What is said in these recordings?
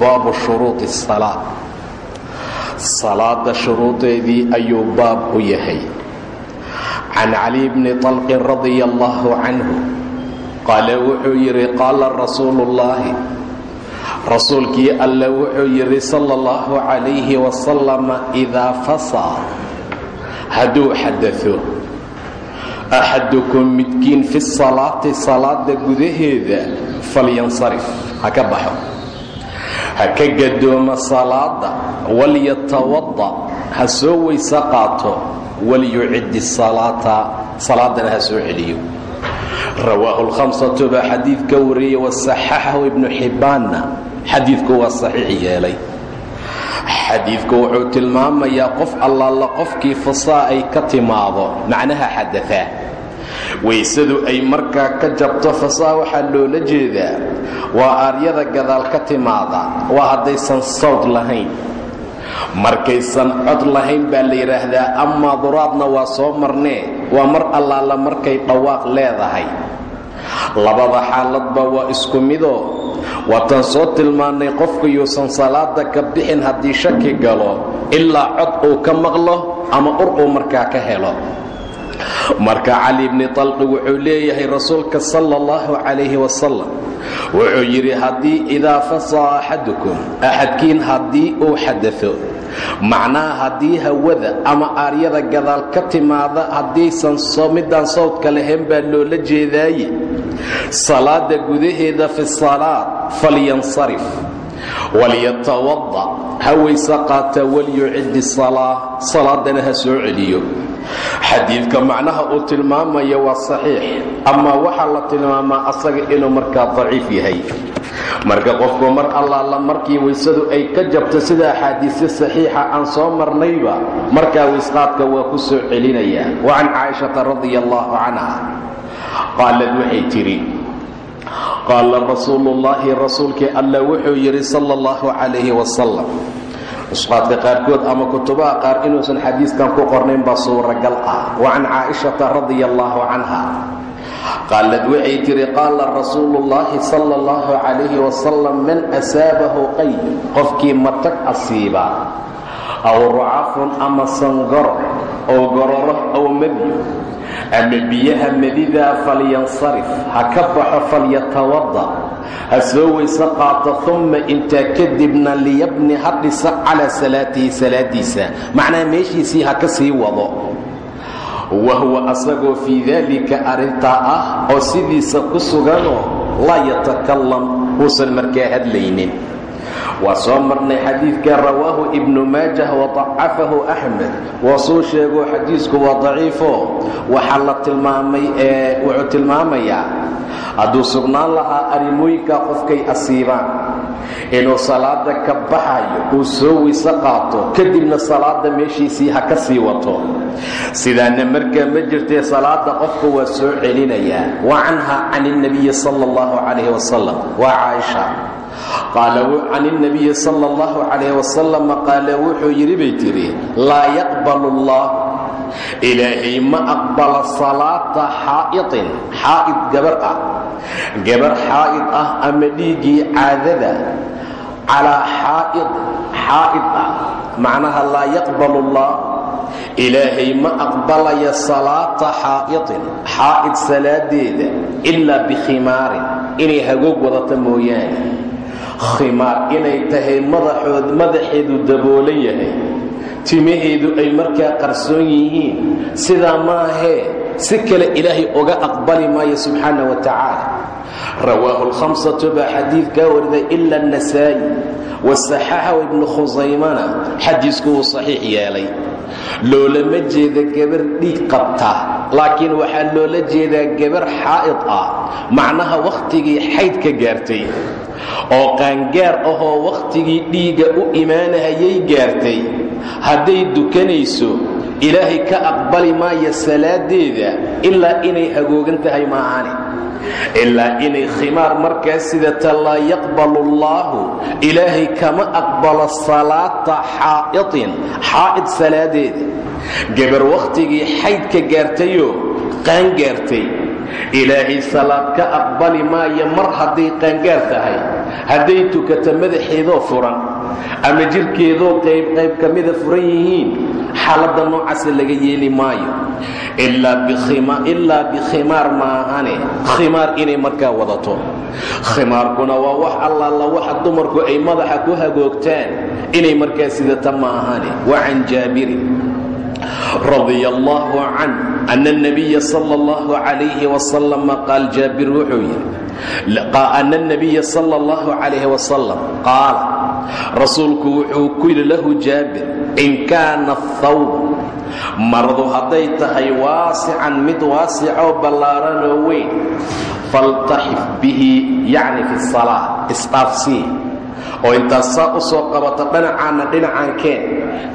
baabu shuruudi salaa salaada shuruudeedii ayuu baab u yahay. Can cali bni طalqin radia allahu canhu qaala wuxuu yidhi qaala rasuulu ullaahi rasuulkii alle wuxuu yidhi sala اllahu calayhi wasalama idaa fasaa. Hadduu xadao axadukum midkiin fi salaati salaada gudaheeda falyansarif ha ka ha ka gadooma salaada walyatawada ha soo weyse qaato walyucidi salaata. Salaadana ha soo celiyo. Rawaahu lhamsatu baa xadiidka wariyey wasaxaxahu ibnu xibbaanna. Xadiidku waa saxiix yeelay. Xadiidku wuxuu tilmaamayaa qof allaala qofkii fasaa ay ka timaado macnaha xadaaa waysadu ay markaa ka jabto fasaa waxaa loola jeedaa waa aaryada gadaal ka timaada waa haddaysan sawd lahayn. Markaysan cod lahayn baa la yidhaahdaa amaa duraadna waa soo marnee waa mar allaala markay dhawaaq leedahay. Labada xaaladba waa isku midoo waatan soo tilmaannay qofku yuusan salaada ka bixin haddii shaki galo ilaa cod uu ka maqlo ama ur uu markaa ka helo marka cali bni talqi wuxuu leeyahay rasuulka sala allahu calayhi wasalam wuxuu yidhi haddii idaa fasaa axadukum axadkiin haddii uu xadao macnaha haddii hawada ama aaryada gadaal ka timaada haddaysan midaan sawdka lahayn baa loola jeedaaye. Salaada gudaheeda fi salaad falyansarif walyatawada ha wayse qaata walyucidi salaa salaadana ha celiyo xadiidka macnaha uu tilmaamaya waa saxiix amaa waxaa la tilmaamaa asaga inuu markaa daciif yahay. Marka qofku mar allaala markii waysadu ay ka jabto sida axaadiisyo saxiixa aan soo marnayba markaa waysqaadka waa ku soo celinayaa wa can caaishata radia allahu canha qaalad waxay tidhi qaala rasuulu ullaahi rasuulkii alla wuxuu yidhi sala allahu calayhi wasalam nusqaadka qaarkood ama kutubaha qaar inuusan xadiiskan ku qornayn baa suuragal ah. Wa can caaishata radia allahu canha. Qaalad waxay tihi qaala rasuulu ullaahi sala allahu calayhi wasalam man asaabahu qayb qofkii matag asiiba. Aw rucafun ama sangoro ow gororo ow madyo ama biyaha madidaa falyansarif ha ka baxo falyatawada ha soo weyse qaato umma intaa kadibna liyabni ha dhisa calaa salaatihi salaadiisa. Macnaha meeshiisii ha ka sii wado. Wa huwa asagoo fii daalika arrintaa ah oo sidiisa ku suganoo laa yatakalam uusan markaa hadlaynin waa soo marnay xadiidka rawaahu ibnu maajah wadacafahu axmed. Waa soo sheegoo xadiisku waa daciifo. Waxaa la tilmaamay wuxuu tilmaamayaa hadduu sugnaan lahaa arrimooyinkaa qofkay asiibaan. Inuu salaada ka baxayo uu soo weyse qaato kadibna salaada meeshiisii ha ka sii wato. Sidaana markaa ma jirtee salaada qofku waa soo celinayaa. Wa canha can ilnabiyi sala allahu calayhi wasalam waa caaisha can ilnabiyi sala allahu calayh wasalam qaala wuxuu yidhi bay tidhi laa yaqbalu allah ilaahay ma aqbala salaata xaa'itin xaa'id gabar ah gabar xaa'id ah ama dhiiggii caadada calaa xaa'id ah macnaha laa yaqbalu allah ilaahay ma aqbalaya salaata xaa'itin xaa'id salaadeeda ilaa bikhimaarin inay hagoog wadata mooyaane khimaar inay tahay madaxood madaxeedu daboolan yahay. Timaheedu ay markaa qarsoon yihiin. Sidaa maahee si kale ilaahay uga aqbali maayo subxaana wa tacaala. Rawaahu lhamsatu baa xadiidkaa wariday ila annasaa'i wasaxaxahu ibnu khusaymana xadiisku wuu saxiix yeelay loolama jeeda gabar dhiig qabta laakiin waxaa loola jeedaa gabar xaa'id ah. Macnaha wakhtigii xayd ka gaartay oo qaangaar ahoo wakhtigii dhiigga u imaanahayay gaartay. Hadday dukanayso ilaahay ka aqbali maayo salaaddeeda ilaa inay hagoogan tahay maahane ilaa inay khimaar markaa sidata laa yaqbalu allaahu ilaahay kama aqbalo salaata xaa'itin xaa'id salaadeeda gabar wakhtigii xayd ka gaartayoo qaan gaartay ilaahay salaad ka aqbali maayo mar hadday qaangaar tahay hadday tukato madaxeedoo furan ama jirhkeedoo qaybqayb ka mida furan yihiin xaalada noocaasa laga yeeli maayo. Ilaa bikhimaar maahane khimaar inay markaa wadato. Khimaarkuna waa wax allaala waxa dumarku ay madaxa ku hagoogtaan inay markaa sidata maahane wa can jaabirin radi allaahu can ana nabiya sal allahu calayhi wasalama qaal jaabir wuxuu yidhi ana nabiya sala allahu calayhi wasalam qaala rasuulku wuxuu ku yidhi lahu jaabir in kaana thawb. Maradu hadday tahay waasican mid waasicoo ballaaranoo weyn faltaxif bihi yacni fi salaa isdhaafsii. Oo intaad saa u soo qabato dhinacaanna dhinacaan keen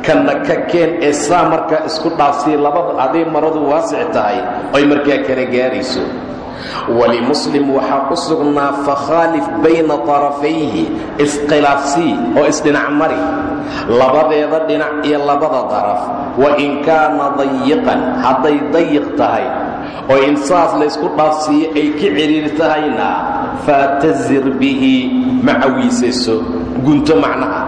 kanna ka keen ee saa markaa isku dhaafsii labada hadday maradu waasic tahay oy markaa kala gaarayso walimuslim waxaa u sugnaa fakhaalif bayna tarafayhi iskhilaafsii oo isdhinac mari labadeeda dhinac iyo labada daraf wa in kaana dayiqan hadday dayiq tahay oo insaas laysku dhaafsiiyo ay ka cidhiiri tahayna faatazir bihi macawiisayso gunto macnaha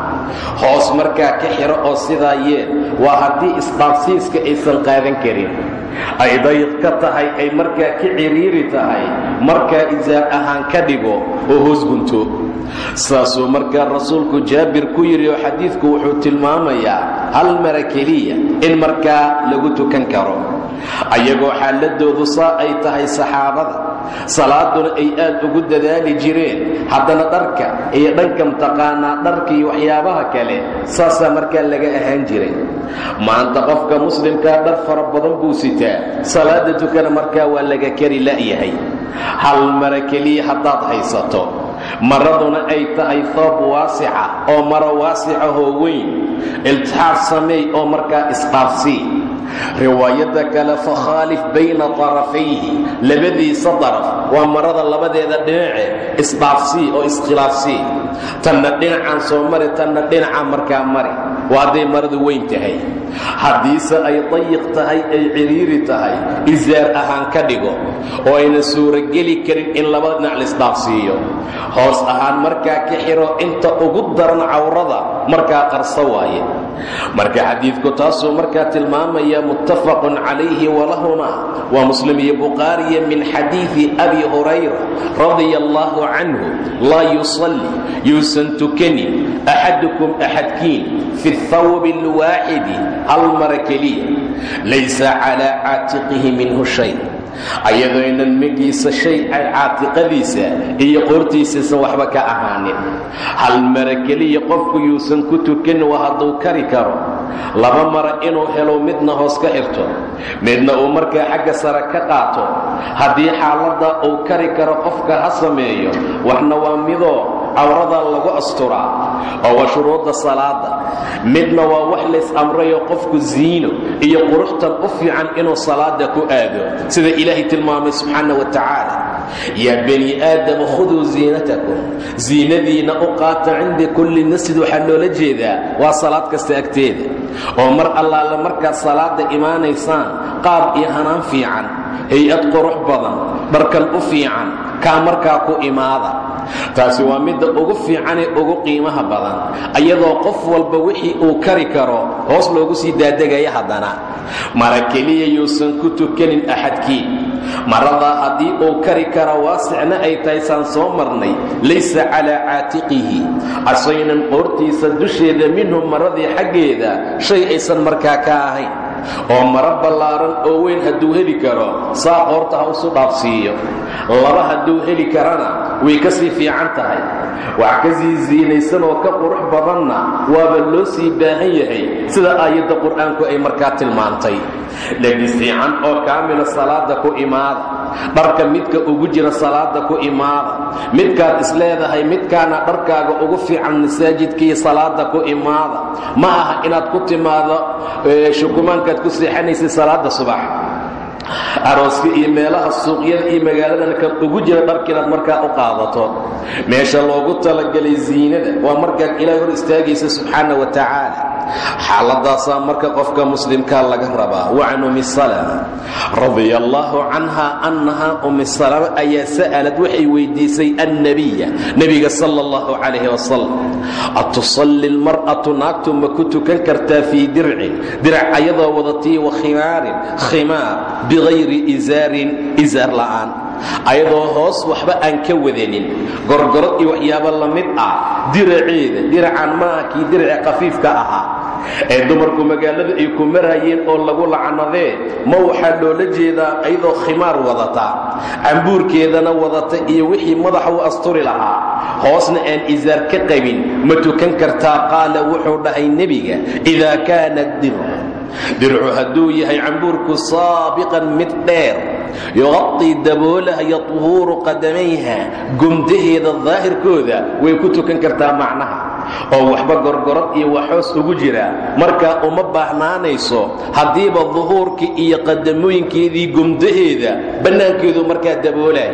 hoos markaa ka xiro oo sidaa yeel waa haddii isdhaafsiiska aysan qaadan karin ay dayiq ka tahay ay markaa ka ciriiri tahay. Markaa isaar ahaan ka dhigo oo hoos gunto saasuu markaa rasuulku jaabir ku yidhi oo xadiidku wuxuu tilmaamayaa hal mara keliya in markaa lagu tukan karo. Ayagoo xaaladoodu saa ay tahay saxaabada salaaduna ay aad ugu dadaali jireen haddana dharka iyo dhanka mtaqaanaa dharka iyo waxyaabaha kale saasaa markaa laga ahaan jiray. Maanta qofka muslimkaa dhar fara badan buu sitaa salaada tukana markaa waa laga kari la'yahay. Hal mara keliya haddaad haysato maraduna ay tahay thoob waasica oo maro waasicahoo weyn iltixaaf sameey oo markaa isqaafsii riwaayadda kale fakhaalif bayna tarafayhi. Labadiisa daraf. Waa marada labadeeda dhinace isdhaafsii oo iskhilaafsii tanna dhinacaan soo mari tanna dhinaca markaa mari. Waa hadday maradu weyn tahay. Haddiise ay dayiq tahay ay ciriiri tahay isaar ahaan ka dhigo oo ayna suurogeli karin in laba dhinac laisdhaafsiiyo hoos ahaan markaa ka xiro inta ugu daran cawrada markaa qarso waaye marka xadiidku taasuu markaa tilmaamaya muttafaqun calayhi walahuma waa muslim iyo bukhaariya min xadiidi abi hurayra radia allahu canhu laa yusalli yuusan tukanin axadukum axadkiin fi thawbi alwaaxidi hal mara keliya laysa calaa caatiqihi minhu shay ayadooynan magiisa shay ay caatiqadiisa iyo qoortiisaysan waxba ka ahaanin. Hal mara keliya qofku yuusan ku tukanin waa hadduu kari karo. Laba mara inuu helo midna hoos ka xirto midna uu markaa xagga sare ka qaato. Haddii xaaladda uu kari karo qofka ha sameeyo waxna waa midoo cawradaa lagu asturaa oo waa shuruudda salaada midna waa wax lays amrayo qofku ziino iyo quruxtan u fiican inuu salaada ku aado sida ilaahay tilmaamay subxaana wa tacaala. Yaa bani aadama khuduu ziinatakum. Ziinadiinna u qaata cinda kulli masjid waxaa loola jeedaa waa salaad kasta agteeda. Oo mar allaale markaad salaada imaanaysaan qaab iyo hanaan fiican. Hay'ad qurux badan dharkan u fiican kaa markaa ku imaada taasi waa midda ugu fiicanee ugu qiimaha badan ayadoo qof walba wixii uu kari karo hoos loogu sii daadegaya haddana. Mara keliya yuusan ku tukanin axadkii. Maradaa haddii uu kari kara waasicna ay tahay saan soo marnay laysa calaa caatiqihi. Asaynan qoortiisa dusheeda minhu maradii xaggeeda shay aysan markaa ka ahayn. Oo maro ballaaran oo weyn hadduu heli karo saa qoorta ha usu dhaafsiiyo. Laba hadduu heli karana way ka sii fiican tahay. Wax ka sii siinaysan oo ka qurux badanna waaba loo sii baahan yahay sida aayadda qur'aanku ay markaa tilmaantay. Lebis fiican oo kaamila salaada ku imaada. Dharka midka ugu jira salaada ku imaada. Midkaad isleedahay midkaana dharkaaga ugu fiican masaajidkaiyo salaada ku imaada. Ma aha inaad ku timaado shukumaankaad ku seexanaysay salaada subax arooska iyo meelaha suuqyada iyo magaaladan kan ugu jira dharkiinaad markaa u qaadato. Meesha loogu talagalay ziinada waa markaad ilaahay hor istaagaysa subxaana wa tacaala xaaladaasaa marka qofka muslimkaa laga rabaa. Wacan umi salama radia allaahu canha annaha umi salama ayaa sa'alad waxay weydiisay annabiya nebiga sala allahu calayhi wasalam atusalli lmar'atu naagtu ma ku tukan kartaa fii dircin? Dirac ayadoo wadatii wa khimaarin. Khimaar bikayri isaarin isaar la'aan. Ayadoo hoos waxba aan ka wadanin gorgorod iyo waxyaabo la mid ah. Diraceeda diracan maaha kii diraca khafiifka ahaa ee dumarku magaalada ay ku marayeen oo lagu lacnadee ma waxaa loola jeedaa ayadoo khimaar wadata cambuurkeedana wadata iyo wixii madaxa u asturi lahaa. Hoosna aan isaar ka qabin ma tukan kartaa qaala wuxuu dhahay nebiga idaa kaana dircu. Dircu hadduu yahay cambuurku saabiqan mid dheer yuqaطii daboolahaya tuhuuru qadamayha gumdaheeda daahirkooda way ku tukan kartaa macnaha oo waxba gorgorod iyo waxhoos ugu jira markaa uma baahnaanayso haddiiba duhuurkii iyo qadamooyinkeedii gumdaheeda bannaankeedu markaa daboolaya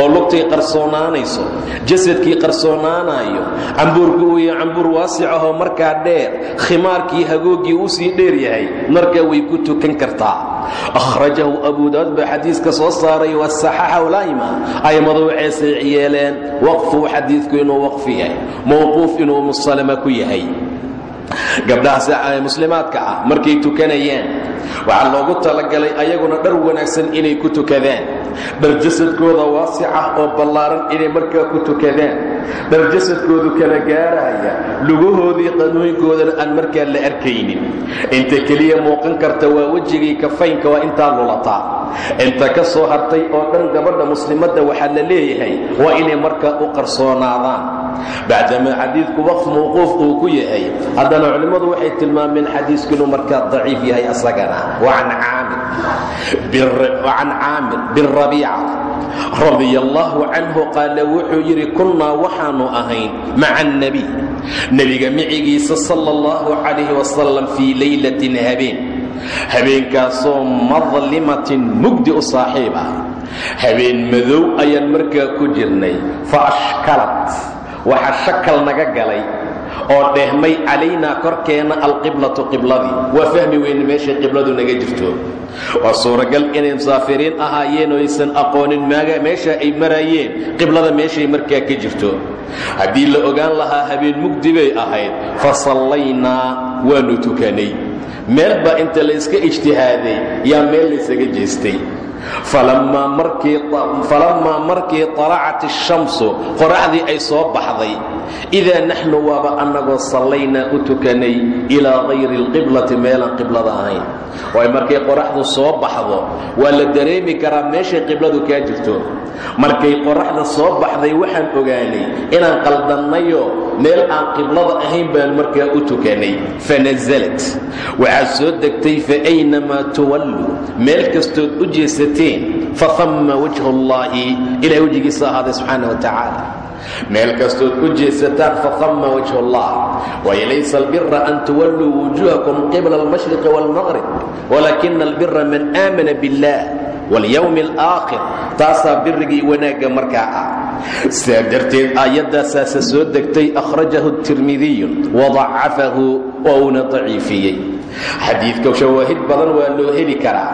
oo lugtay qarsoonaanayso jasadkii qarsoonaanayo cambuurku uu yahay cambuur waasic ahoo markaa dheer khimaarkii hagooggii uu sii dheer yahay markaa way ku tukan kartaa akhrajahu abu daawud xadiiska soo saaray wasaxaxahu laima aymadu waxaysay yeeleen waqfuu xadiidku inuu waqfi yahay mowquuf inuu musalama ku yahay. Gabdhaha muslimaadka ah markay tukanayaan waxaa loogu talagalay ayaguna dhar wanaagsan inay ku tukadaan. Dhar jasadkooda waasic ah oo ballaaran inay markaa ku tukadaan. Dhar jasadkoodu kala gaaraya lugahoodii qanooyinkoodana aan markaa la arkaynin. Inta keliya muuqan karta waa wejigii kafaynka waa intaa lulataa. Inta ka soo hartay oo dhan gabadha muslimadda waxaa la leeyahay waa inay markaa u qarsoonaadaan. Bacdamaa xadiidku waqf mawquuf uu ku yahay. Haddana culimmadu waxay tilmaameen xadiisku inuu markaa daciif yahay asagana wacan caamir bin rabiica radia allaahu canhu qaala wuxuu yidhi kunnaa waxaannu ahayn maca annebiy nebiga micigiisa sala allahu calayhi wasalam fii laylatin habeen habeenkaasoo madlimatin mugdi u saaxiib ah habeen madow ayaan markaa ku jirnay fa ashkalat waxaa shakal naga galay oo dheehmay calaynaa korkeenna alqiblatu qibladii waa fahmi weyne meeshay qibladu naga jirto. Waa suuragal inay musaafiriin ahaayeen aysan aqoonin meesha ay maraayeen qiblada meeshay markaa ka jirto. Haddii la ogaan lahaa habeen mugdi bay ahayd fa sallaynaa waannu tukanay meel baa inta la yska ijtihaaday yaa meel laysaga jeestay falammaa markii طalacat الshamsu qoraxdii ay soo baxday idaa naxnu waaba annagoo sallaynaa u tukanay ilaa hayri اlqiblati meelaan qiblada ahayn waay markay qoraxdu soo baxdo waa la dareemi karaa meeshay qibladu kaa jirto markay qoraxda soo baxday waxaan ogaanay inaan qaldannayo meel aan qiblada ahayn baan markaa u tukanay fanaزlat waxaad soo degtay faaynamaa tuwallu meel kastood u jeesateen fahamma wajhu اllahi ilahay wejigiisa ahaaday subxaana wa tacaala meel kastood u jeesataan fahamma wajhu اllah waayo laysa albira an tuwalluu wujuhakum qibla almashriqi wاlmaqrib walakina albira man aamana biاllah walyowmi alaakhir taasaa birigii wanaagga markaa ah sidaa darteed aayaddaasaasa soo degtay akhrajahu tirmidiyu wadacafahu oo uuna daciifiyey xadiidka shawaahid badan waa loo heli karaa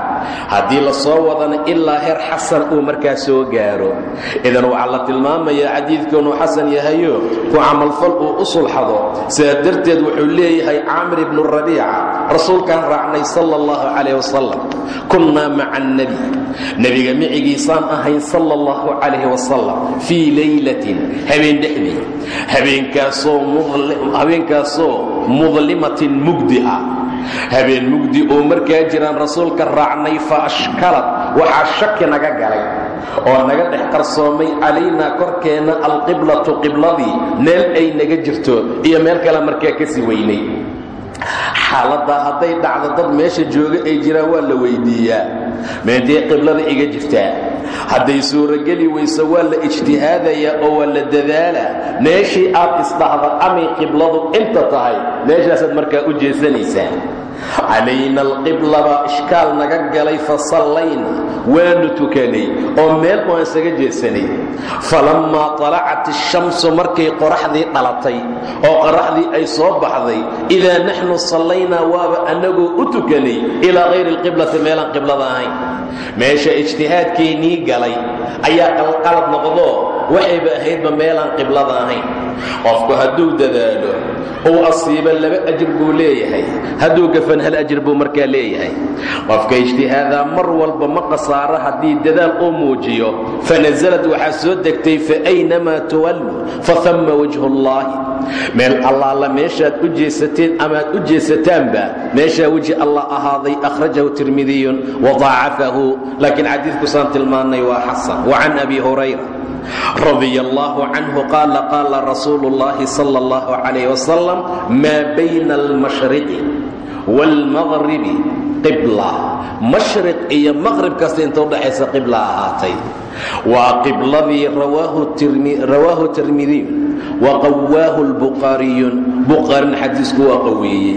haddii la soo wadana ilaa heer xasan uu markaa soo gaaro. Idan waxaa la tilmaamayaa xadiidku inuu xasan yahayo ku camalfal uu u sulxado. Sidaa darteed wuxuu leeyahay caamir ibnu rabiica rasuulkaan raacnay sala allahu calayh wasalam kunnaa maca annebi nebiga micigiisaan ahayn sala allahu calayh wasalam fii laylatin habeen dhexdii habeenkaasoo mudlimatin mugdi ah. Habeen mugdi oo markaa jiraan rasuulka raacnay fa ashkalad waxaa shaki naga galay oo naga dhex qarsoomay calaynaa korkeenna alqiblatu qibladii meel ay naga jirto iyo meel kale markaa ka sii weynay. Xaaladdaa hadday dhacdo dad meesha jooga ay jiraan waa la weyddiiyaa meedee qiblada iga jirtaa hadday suurogeli weyso waa la ijtihaadayaa oo waa la dadaalaa. Meeshii aad isdhahda amay qibladu inta tahay meeshaasaad markaa u jeesanaysaa calayna alqibla baa ishkaal naga galay fa sallayna waanu tukanay oo meel waan isaga jeesanay. Falammaa talacat ishamsu markay qoraxdii dhalatay oo qoraxdii ay soo baxday idaa naxnu sallaynaa waaba annagoo u tukanay ilaa hayri alqiblati meelaan qiblada ahayn. Meesha ijtihaadkeennii galay ayaa qalqalad noqdo waxayba ahaydba meelaan qiblada ahayn. Qofku hadduu dadaalo uu asiibo laba ajir buu leeyahay. Hadduu gafan hal ajir buu markaa leeyahay. Qofka ijtihaadaa mar walba ma khasaaro haddii dadaal uu muujiyo. Fanasalad waxaa soo degtay faaynamaa tuwallu fahamma wajhu ullaahi meel allaala meeshaad u jeesateen amaad u jeesataanba meeshaa weji allah ahaaday akhrajahu tirmidiyun wadaacafahu laakiin xadiidkusaan tilmaannay waa xasan. Wa can abi hurayra radi allah canhu qaala qaala rasuulu اllahi sal اllah calayh wasalam maa bayna almashriqi wاlmaqribi qibla mashriq iyo maqrib kasta inta udhaxaysa qibla ahaatay waa qibladii rawaahu tirmidiy waqawaahu lbuqaariyun buqaarin xadiisku waa qaweeye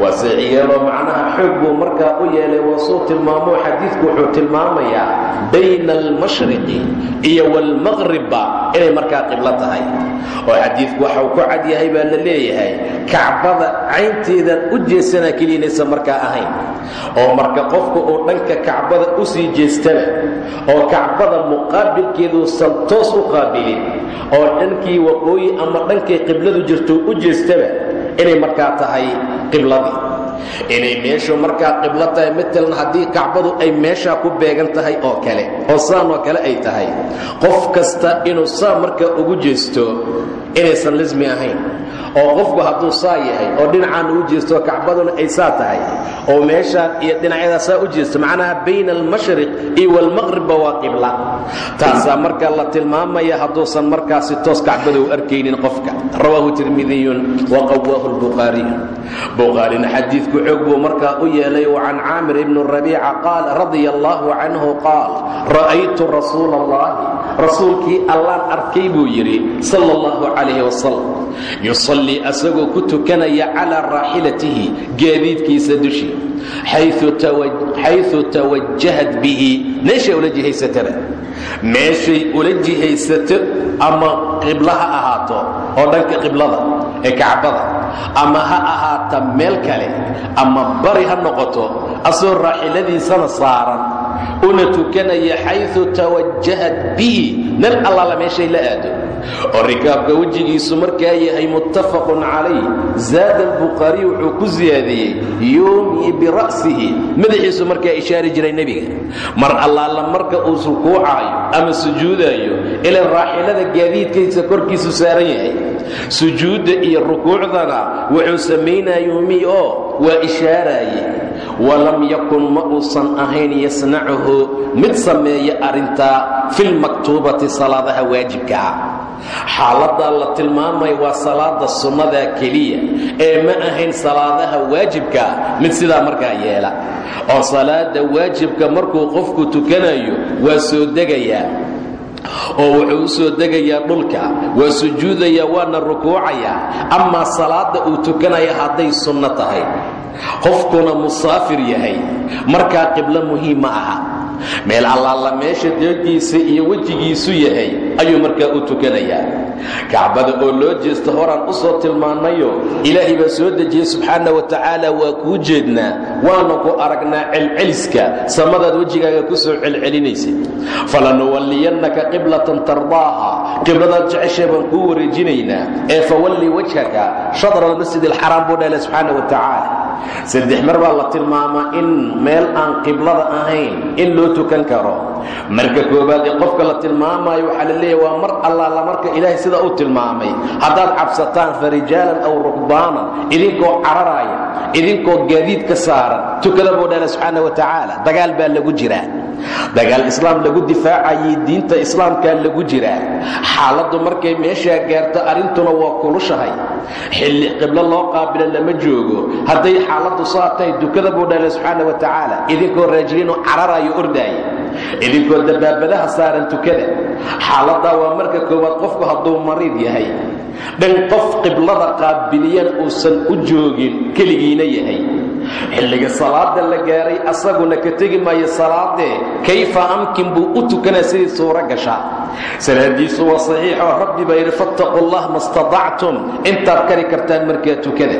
waa macnaha xoog buu markaa u yeelay waasuu tilmaamo xadiidku wuxuu tilmaamayaa bayna almashriqi iyo waalmaqribba inay markaa qiblo tahay. Oo xadiidku waxau ku cad yahay baa la leeyahay kacbada caynteedan u jeesanaa keliyanaysa markaa ahayn. Oo marka qofka uu dhanka kacbada u sii jeestaba oo kacbada muqaabilkeeduusan toos u qaabilin oo dhankii waqooyi ama dhankay qibladu jirto u jeestaba inay markaa tahay qibladii. Inay meeshu markaa qiblo tahay matalan haddii kacbadu ay meeshaa ku beegan tahay oo kale oo saan oo kale ay tahay qof kasta inuu saa markaa ugu jeesto inaysan lismi ahayn oo qofku hadduu saa yahay oo dhinacaan ugu jeesto kacbaduna ay saa tahay oo meeshaan iyo dhinacyada saa u jeesto macnaha bayna almashriq iyo walmaqribba waa qibla. Taasaa markaa la tilmaamaya hadduusan markaasi toos kacbada u arkaynin qofka. Rawaahu tirmidiyun wa qawaahu lbukhaariyu bukhaarina xadiidku xoog buu markaa u yeelay wa can caamir ibni rabiica qaal radia allaahu canhu qaal ra'aytu rasuula allahi rasuulkii allaan arkay buu yidhi sal allahu calayh wasalam yusallii asagoo ku tukanaya calaa raaxilatihi gaadiidkiisa dushi. Xayu tawajahat bihi. Meeshay ula jihaysataba meeshay ula jihaysato ama qiblo ha ahaato? Oo dhanka qiblada ee kacbada. Ama ha ahaata meel kale ama bari ha noqoto asagoo raaxiladiisana saaran una tukanaya xayu tawajahat bihi. Meel allaala meeshay la aado. Oo rikaabka wejigiisu markaa yahay muttafaqun calayh zaada albukhaariy wuxuu ku siyaadiyey yuumii bira'sihi. Madaxiisu markaa ishaari jiray nebiga. Mar allaala marka uu rukuucaayo ama sujuudaayo ilaa raaxilada gaadiidkaysa korkiisu saaran yahay. Sujuudda iyo rukuucdana wuxuu samaynaa yuumii oo waa ishaaraaye walam yakun ma uusan ahayn yasnacuhu mid sameeya arrintaa filmaktuubati salaadaha waajibka. Ah xaaladaa la tilmaamay waa salaada sunnada keliya. Ee ma ahayn salaadaha waajibka mid sidaa markaa yeela. Oo salaada waajibka markuu qofku tukanayo waa soo degayaa oo wuxuu u soo degayaa dhulka waa sujuudayaa waana rukuucayaa. Amaa salaadda uu tukanaya hadday sunno tahay. Qofkuna musaafir yahay. Markaa qiblo muhiim ma aha meel allaala meesha deegiisa iyo wejigiisu yahay ayuu markaa u tukanayaa. Kacbada oo loo jeesta horaan u soo tilmaannayo ilaahay baa soo dejiyey subxaana wa tacaala waa kuu jeednaa. Waana ku aragnaa celceliska samadaad wejigaaga ku soo celcelinaysid falanuwalliyannaka qiblatan tardaaha qibladaad jeceshay baan kuu wareejinaynaa. Ee fawalli wajhaka shadra almasjid alxaraam buu dhaala subxaana wa tacaala. Saddex mar baa la tilmaamaa in meel aan qiblada ahayn in loo tukan karo marka koowaad ee qofka la tilmaamayo waxaa la leeyahy waa mar allaala marka ilaahay sida uu tilmaamay. Haddaad cabsataan farijaalan aw rukbaanan idinkoo cararaaya idinkoo gaadiid ka saaran tukada buu dhahla subxaana wa tacaala dagaal baa lagu jiraa. Dagaal islaam lagu difaacayay diinta islaamkaa lagu jiraa. Xaaladdu markay meeshaa gaarto arrintuna waa kulushahay. Xilli qiblo loo qaabilo lama joogo. Hadday xaaladdu saa tahay dukada buu dhahla subxaana wa tacaala idinkoo raajiliinoo cararayo ordaaya idinkoo dabaabadaha saaran tukada. Xaaladdaa waa marka koowaad qofku hadduu mariid yahay. Dhan qof qiblada qaabiliyana uusan u joogin keligiina yahay. Xilliga salaada la gaaray asaguna ka tegi maayo salaadee kayfa amkin buu u tukanaa sidii suuro gasha salaadiisu waa saxiixoo rabbi baa yidhi fattaqu allah ma intaad kari kartaan markaa tukada.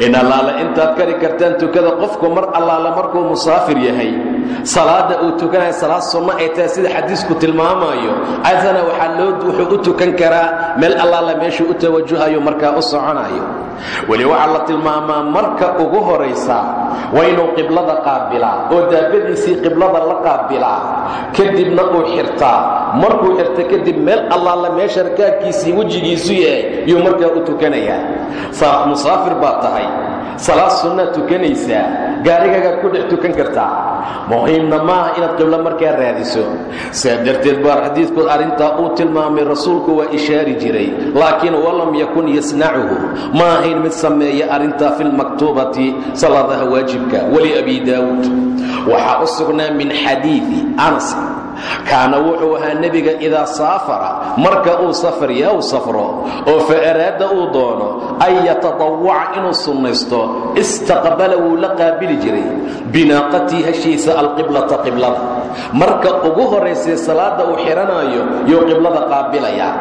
In allaala intaad kari kartaan tukada qofku mar allaala markuu musaafir yahay salaada uu tukanaya salaad sunno ay tahay sida xadiisku tilmaamaayo. Adana waxaa loo wuxuu u tukan karaa meel allaala meeshuu u tawajuhayo markaa u soconayo weli waxaa la tilmaamaa marka ugu horaysa waa inuu qiblada qaabilaa oo daabadiisii qiblada la qaabilaa kadibna uu xirtaa. Markuu xirta kadib meel allaala meesha rakaabkiisii wejigiisu yahay yuu markaa u tukanayaa musaafir baad tahay. Salaad sunnaad tukanaysaa gaarigagaad ku dhex tukan kartaa muhiimna maaha inaad qiblo markaa raadiso. Saa darteed baa xadiidkood arrintaa uu tilmaamay rasuulku waa ishaari jiray laakiin walam yakun yasnacuhu. Ma ahayn mid sameeya arrintaa fi lmaktuubati salaadaha waajibka wali abi daawuud. Waxaa u sugnaa min xadiidi anas kaana wuxuu ahaa nebiga idaa saafara marka uu safriya u safro oo fa araada uu doono an yatadawaca inuu sunnaysto istaqbala wuu la qaabili jiray binaaqatii hashiisa alqiblata qiblada. Marka ugu horaysay salaada uu xidhanaayo yuu qiblada qaabilayaa.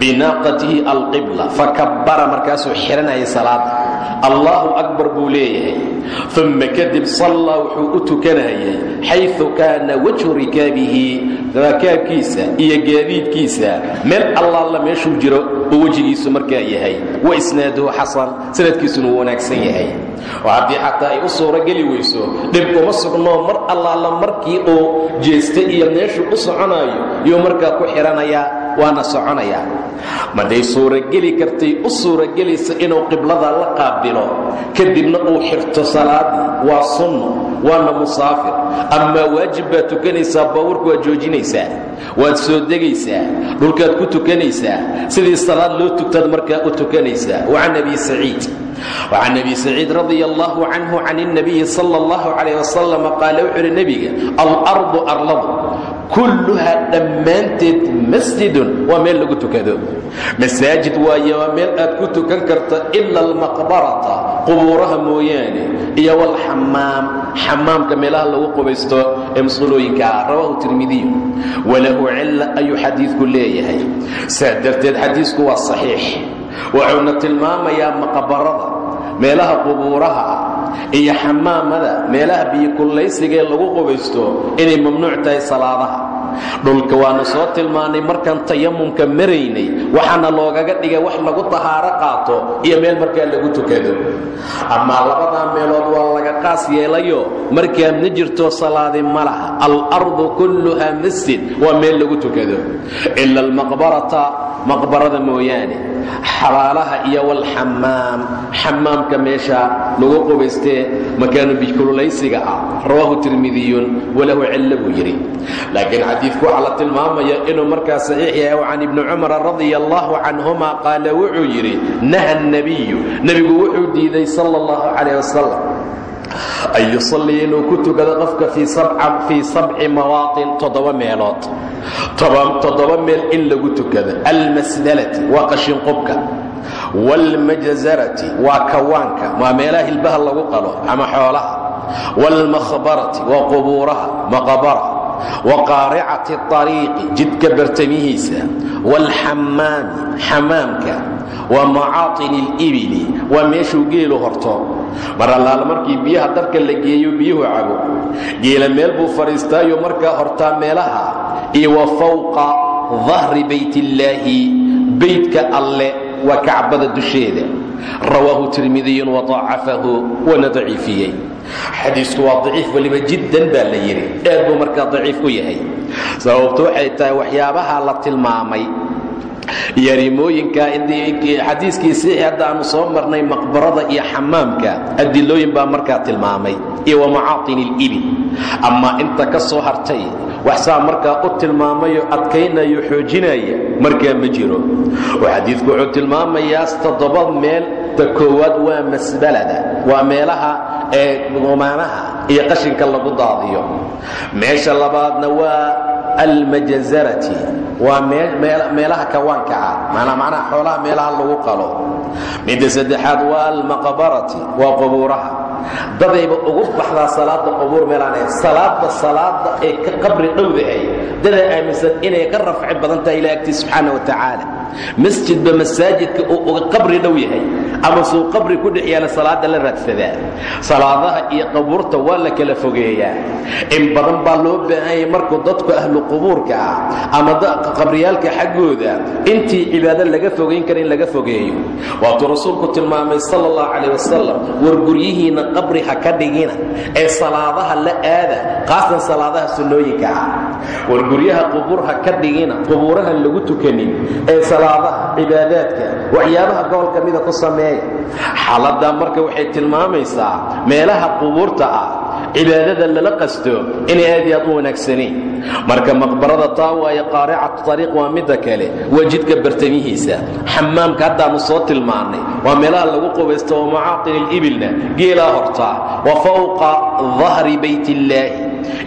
Binaaqatihi alqibla fakabbara markaasuu xidhanayay salaada allahu akbar buu leeyahay. Uma kadib sallaa wuxuu u tukanayay xayu kaana wajhu rikaabihi. Rakaabkiisa iyo gaadiidkiisa meel allaala meeshuu jiro uu wejigiisu markaa yahay. Wa isnaaduhu xasan sanadkiisuna wuu wanaagsan yahay. Oo haddii xataa ay u suuro geli weyso dhib uma sugnoo mar allaala markii uu jeesta iyo meeshuu u soconaayo yuu markaa ku xidhanayaa waana soconayaa maday suurageli kartay u suuragelaysa inuu qiblada la qaabilo kadibna uu xirto salaadii waa sunno waana musaafir amaa waajib baad tukanaysaa baabuurka waad joojinaysaa waad soo degaysaa dhulkaad ku tukanaysaa sidii salaad loo tugtaad markaa u tukanaysaa wacan abi saciid وcan abi saciid radi allahu canhu can الnabiyi salى اllahu calayh wasalam qaala wuxuu uhi nebiga alardu arladu kulluhaa dhammaanteed masjidun waa meel lagu tukado. Masaajid waaye waa meel aad ku tukan karta ila almaqbarata qubuuraha mooyaane iyo wlxamaam xamaamka meelaha lagu qubaysto ee masqulooyinka ah rawahu tirmidiyu walahu cilla ayuu xadiidku leeyahay. Saa darteed xadiisku waa saxiix. Wuxuuna tilmaamayaa maqbarada meelaha qubuuraha ah iyo xamaamada meelaha biyokullaysiga ee lagu qubaysto inay mamnuuc tahay salaadaha. Dhulka waana soo tilmaannay markaan tayamumka maraynay waxaana loogaga dhigay wax lagu tahaaro qaato iyo meel markaa lagu tukado. Amaa labadaa meelood waa laga qaas yeelayo markaa ma jirto salaadi ma laha. Alardu kulluhaa masjid waa meel lagu tukado. Ila almaqbarata maqbarada mooyaane xabaalaha iyo walxamaam xamaamka meesha lagu qubaystee makaanu bijkululaysiga ah rawaahu tirmidiyun walahu cilla buu yidhi. Laakiin xadiidku waxaa la tilmaamaya inuu markaa saxiix yahay can ibni cumara radia allahu canhuma qaala wuxuu yidhi naha nebiyu nebigu wuxuu diiday sala allahu calayh wasalam an yusalliya inuu ku tukado qofka fii sabci mawaaطin toddoba meelood toddoba meel in lagu tukado almasdalati waa qashinqubka wاlmajzarati waa kawaanka waa meelaha hilbaha lagu qalo ama xoolaha wاlmakhbarati waa qubuuraha maqabara waqaaricati ariiqi jidka bartamihiisa waalxammaami xamaamka wa macaatini alibili waa meeshuu geelu horto. Mar allaala markii biyaha dabka la geeyo biyuhu cabo geela meel buu fadhiistaayo markaa hortaa meelaha. Iyo wa fawqa dahri baytillaahi beytka alle waa kacbada dusheeda. Rawaahu tirmidiyun wadacafahu waana daciifiyey xadiisku waa daciif weliba jiddan baa la yidhi. Aad buu markaa daciif u yahay. Sababtu waxay tahay waxyaabaha la tilmaamay. Yarimooyinka xadiiskii siixi hadda aanu soo marnay maqbarada iyo xamaamka adilooyin baa markaa tilmaamay. Iyo wa macaatin ilibil amaa inta ka soo hartay waxsaa markaa u tilmaamayo adkaynayo xoojinaya markaa ma jiro. Oo xadiidku wuxuu tilmaamayaa toddoba meel ta koowaad waa masbalada. Waa meelaha ee gumaanaha iyo qashinka lagu daadiyo. Meesha labaadna waa almajazarati. Waa meelaha kawaanka ah. Manaa macnaha xoolaha meelaha lagu qalo. Midda saddexaad waa almaqbarati waa qubuuraha dadayba ugu baxdaa salaada qubuur meelaan ahayn salaadba salaada ee ka qabri dhowdahay dadaa aaminsan inay ka rafci badan tahay ilaa agtii subxaana wa tacaala. Masjidba masaajidka uu uga qabri dhow yahay. Ama suu qabri ku dhex yaalla salaada la raadsadaa. Salaadaha iyo qabuurta waa la kala fogeeyaa. In badan baa loo baahanyay markuu dadku ahlu qubuurka ah ama qabriyaalka xaggooda intii cibaado laga fogayn kara in laga fogeeyo. Waatuu rasuulku tilmaamay sal اllahu calayh wasalam war qabri ha ka dhigina ee salaadaha la aada qaasan salaadaha sunnooyinka ah. War guryaha qubuur ha ka dhigina qubuurahan lagu tukanin ee salaadaha cibaadaadka waxyaabaha gobolka mida ku sameeya. Xaaladdaa marka waxay tilmaamaysaa meelaha qubuurta ah cibaadada lala qasto inay aad iyo aad u wanaagsanayn marka maqbarada taa waaye qaaricatu ariiq waa midda kale waa jidka bartamihiisa xamaamka haddaannu soo tilmaannay waa meelaha lagu qubaysto oo macaatin ilibilna geelaa hortaa wa fawqa dahri bayt illaahi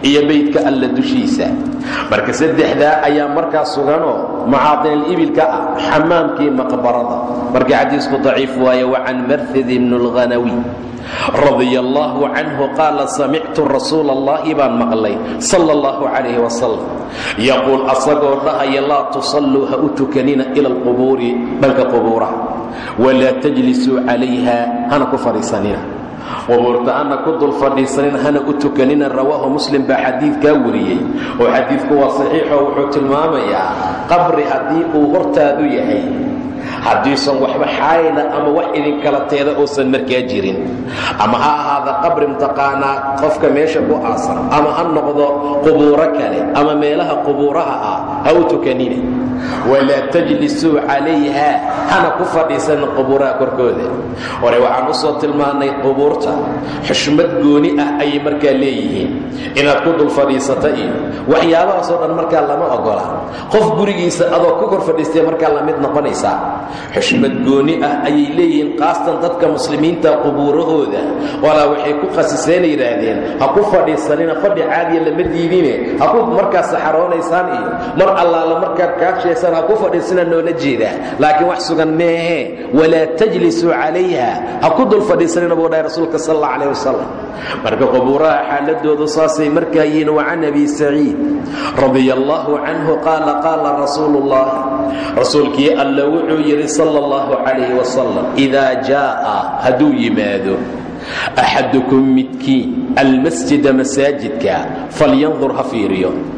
iyo beydka alla dushiisa. Marka saddexdaa ayaa markaa suganoo macaatin ilibilka ah xamaamkii maqbarada. Marka xadiisku daciif waaye wa can marhid ibn اlghanawi radia allaahu canhu qaala samictu rasuula allahi baan maqlay sala allahu calayh wasalam yaquul asagoo dhahaya laa tusalluu ha u tukanina ila alqubuuri dhanka qubuuraha walaa tajlisuu calayha hana ku fadhiisanina. Qubuurta hana ku dul fadhiisanina hana u tukanina rawaahu muslim baa xadiidkaa wariyey. Oo xadiidku waa saxiixo wuxuu tilmaamayaa qabri haddii uu hortaadu yahay haddiisan waxba xaayla ama wax idinkala teeda uusan markaa jirin. Ama ha ahaada qabri mtaqaanaa qofka meesha ku aasan ama ha noqdo qubuuro kale ama meelaha qubuuraha ah ha u tukanina walaa tajlisuu calayha hana ku fadhiisanin qubuuraha korkooda hore waxaan u soo tilmaannay qubuurta xushmad gooni ah ayay markaa leeyihiin inaad ku dul fadhiisata iyo waxyaabahaasoo dhan markaa lama ogola qof gurigiisa adoo ku kor fadhiistay markaa la mid noqonaysaa xushmad gooni ah ayay leeyihiin qaastan dadka muslimiinta qubuurahooda walaa waxay ku khasiseenay yidhaahdeen ha ku fadhiisanina fadhi caadiya lama diidine ha ku markaa iyo mar allaala markaad kaashaysaan ha ku fadhiisana noola jeedaa. Laakiin wax sugan meehe walaa tajlisuu calayha ha ku dul fadhiisanina buu dhahay rasuulka sal alla wasalam marka qubuuraha xaaladoodu saasay markaa yihiin abi saciid radia allaahu canhu qaala qaala rasuulu ullahi rasuulkii alla wuxuu yidhi sal اllahu calayh wasalam idaa jaa'a hadduu yimaado axadukum midkiin almasjida masaajidka falyandur ha fiiriyo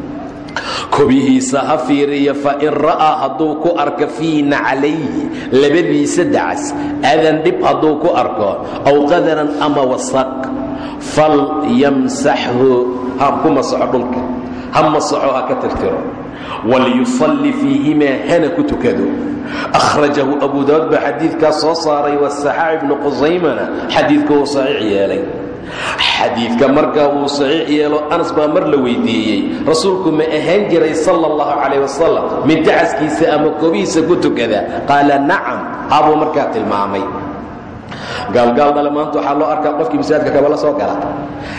kobihiisa ha fiiriyo fain ra'aa hadduu ku arko fii naclayhi labadiisa dacas adan dhib hadduu ku arko aw qadaran ama wasaq fal yamsaxhu ha ku masaxo dhulka ha masaxo ha ka tirtiro. Walyusalli fiihimaa hana ku tukado. Akhrajahu abu daawud baa xadiidkaa soo saaray wasaxaax ibnu qusaymana xadiidka wuu saxiix yeelay xadiidka markaa wuu saxiix yeelo anas baa mar la weydiiyey rasuulku ma ahaan jiray sala allahu calayh wasalam mid dacaskiisa ama kobihiisa ku tukada? Qaala nacam habuu markaa tilmaamay. Gaalgaal dhale maanta waxaa loo arkaa qofkii masaajidka kabala soo gala.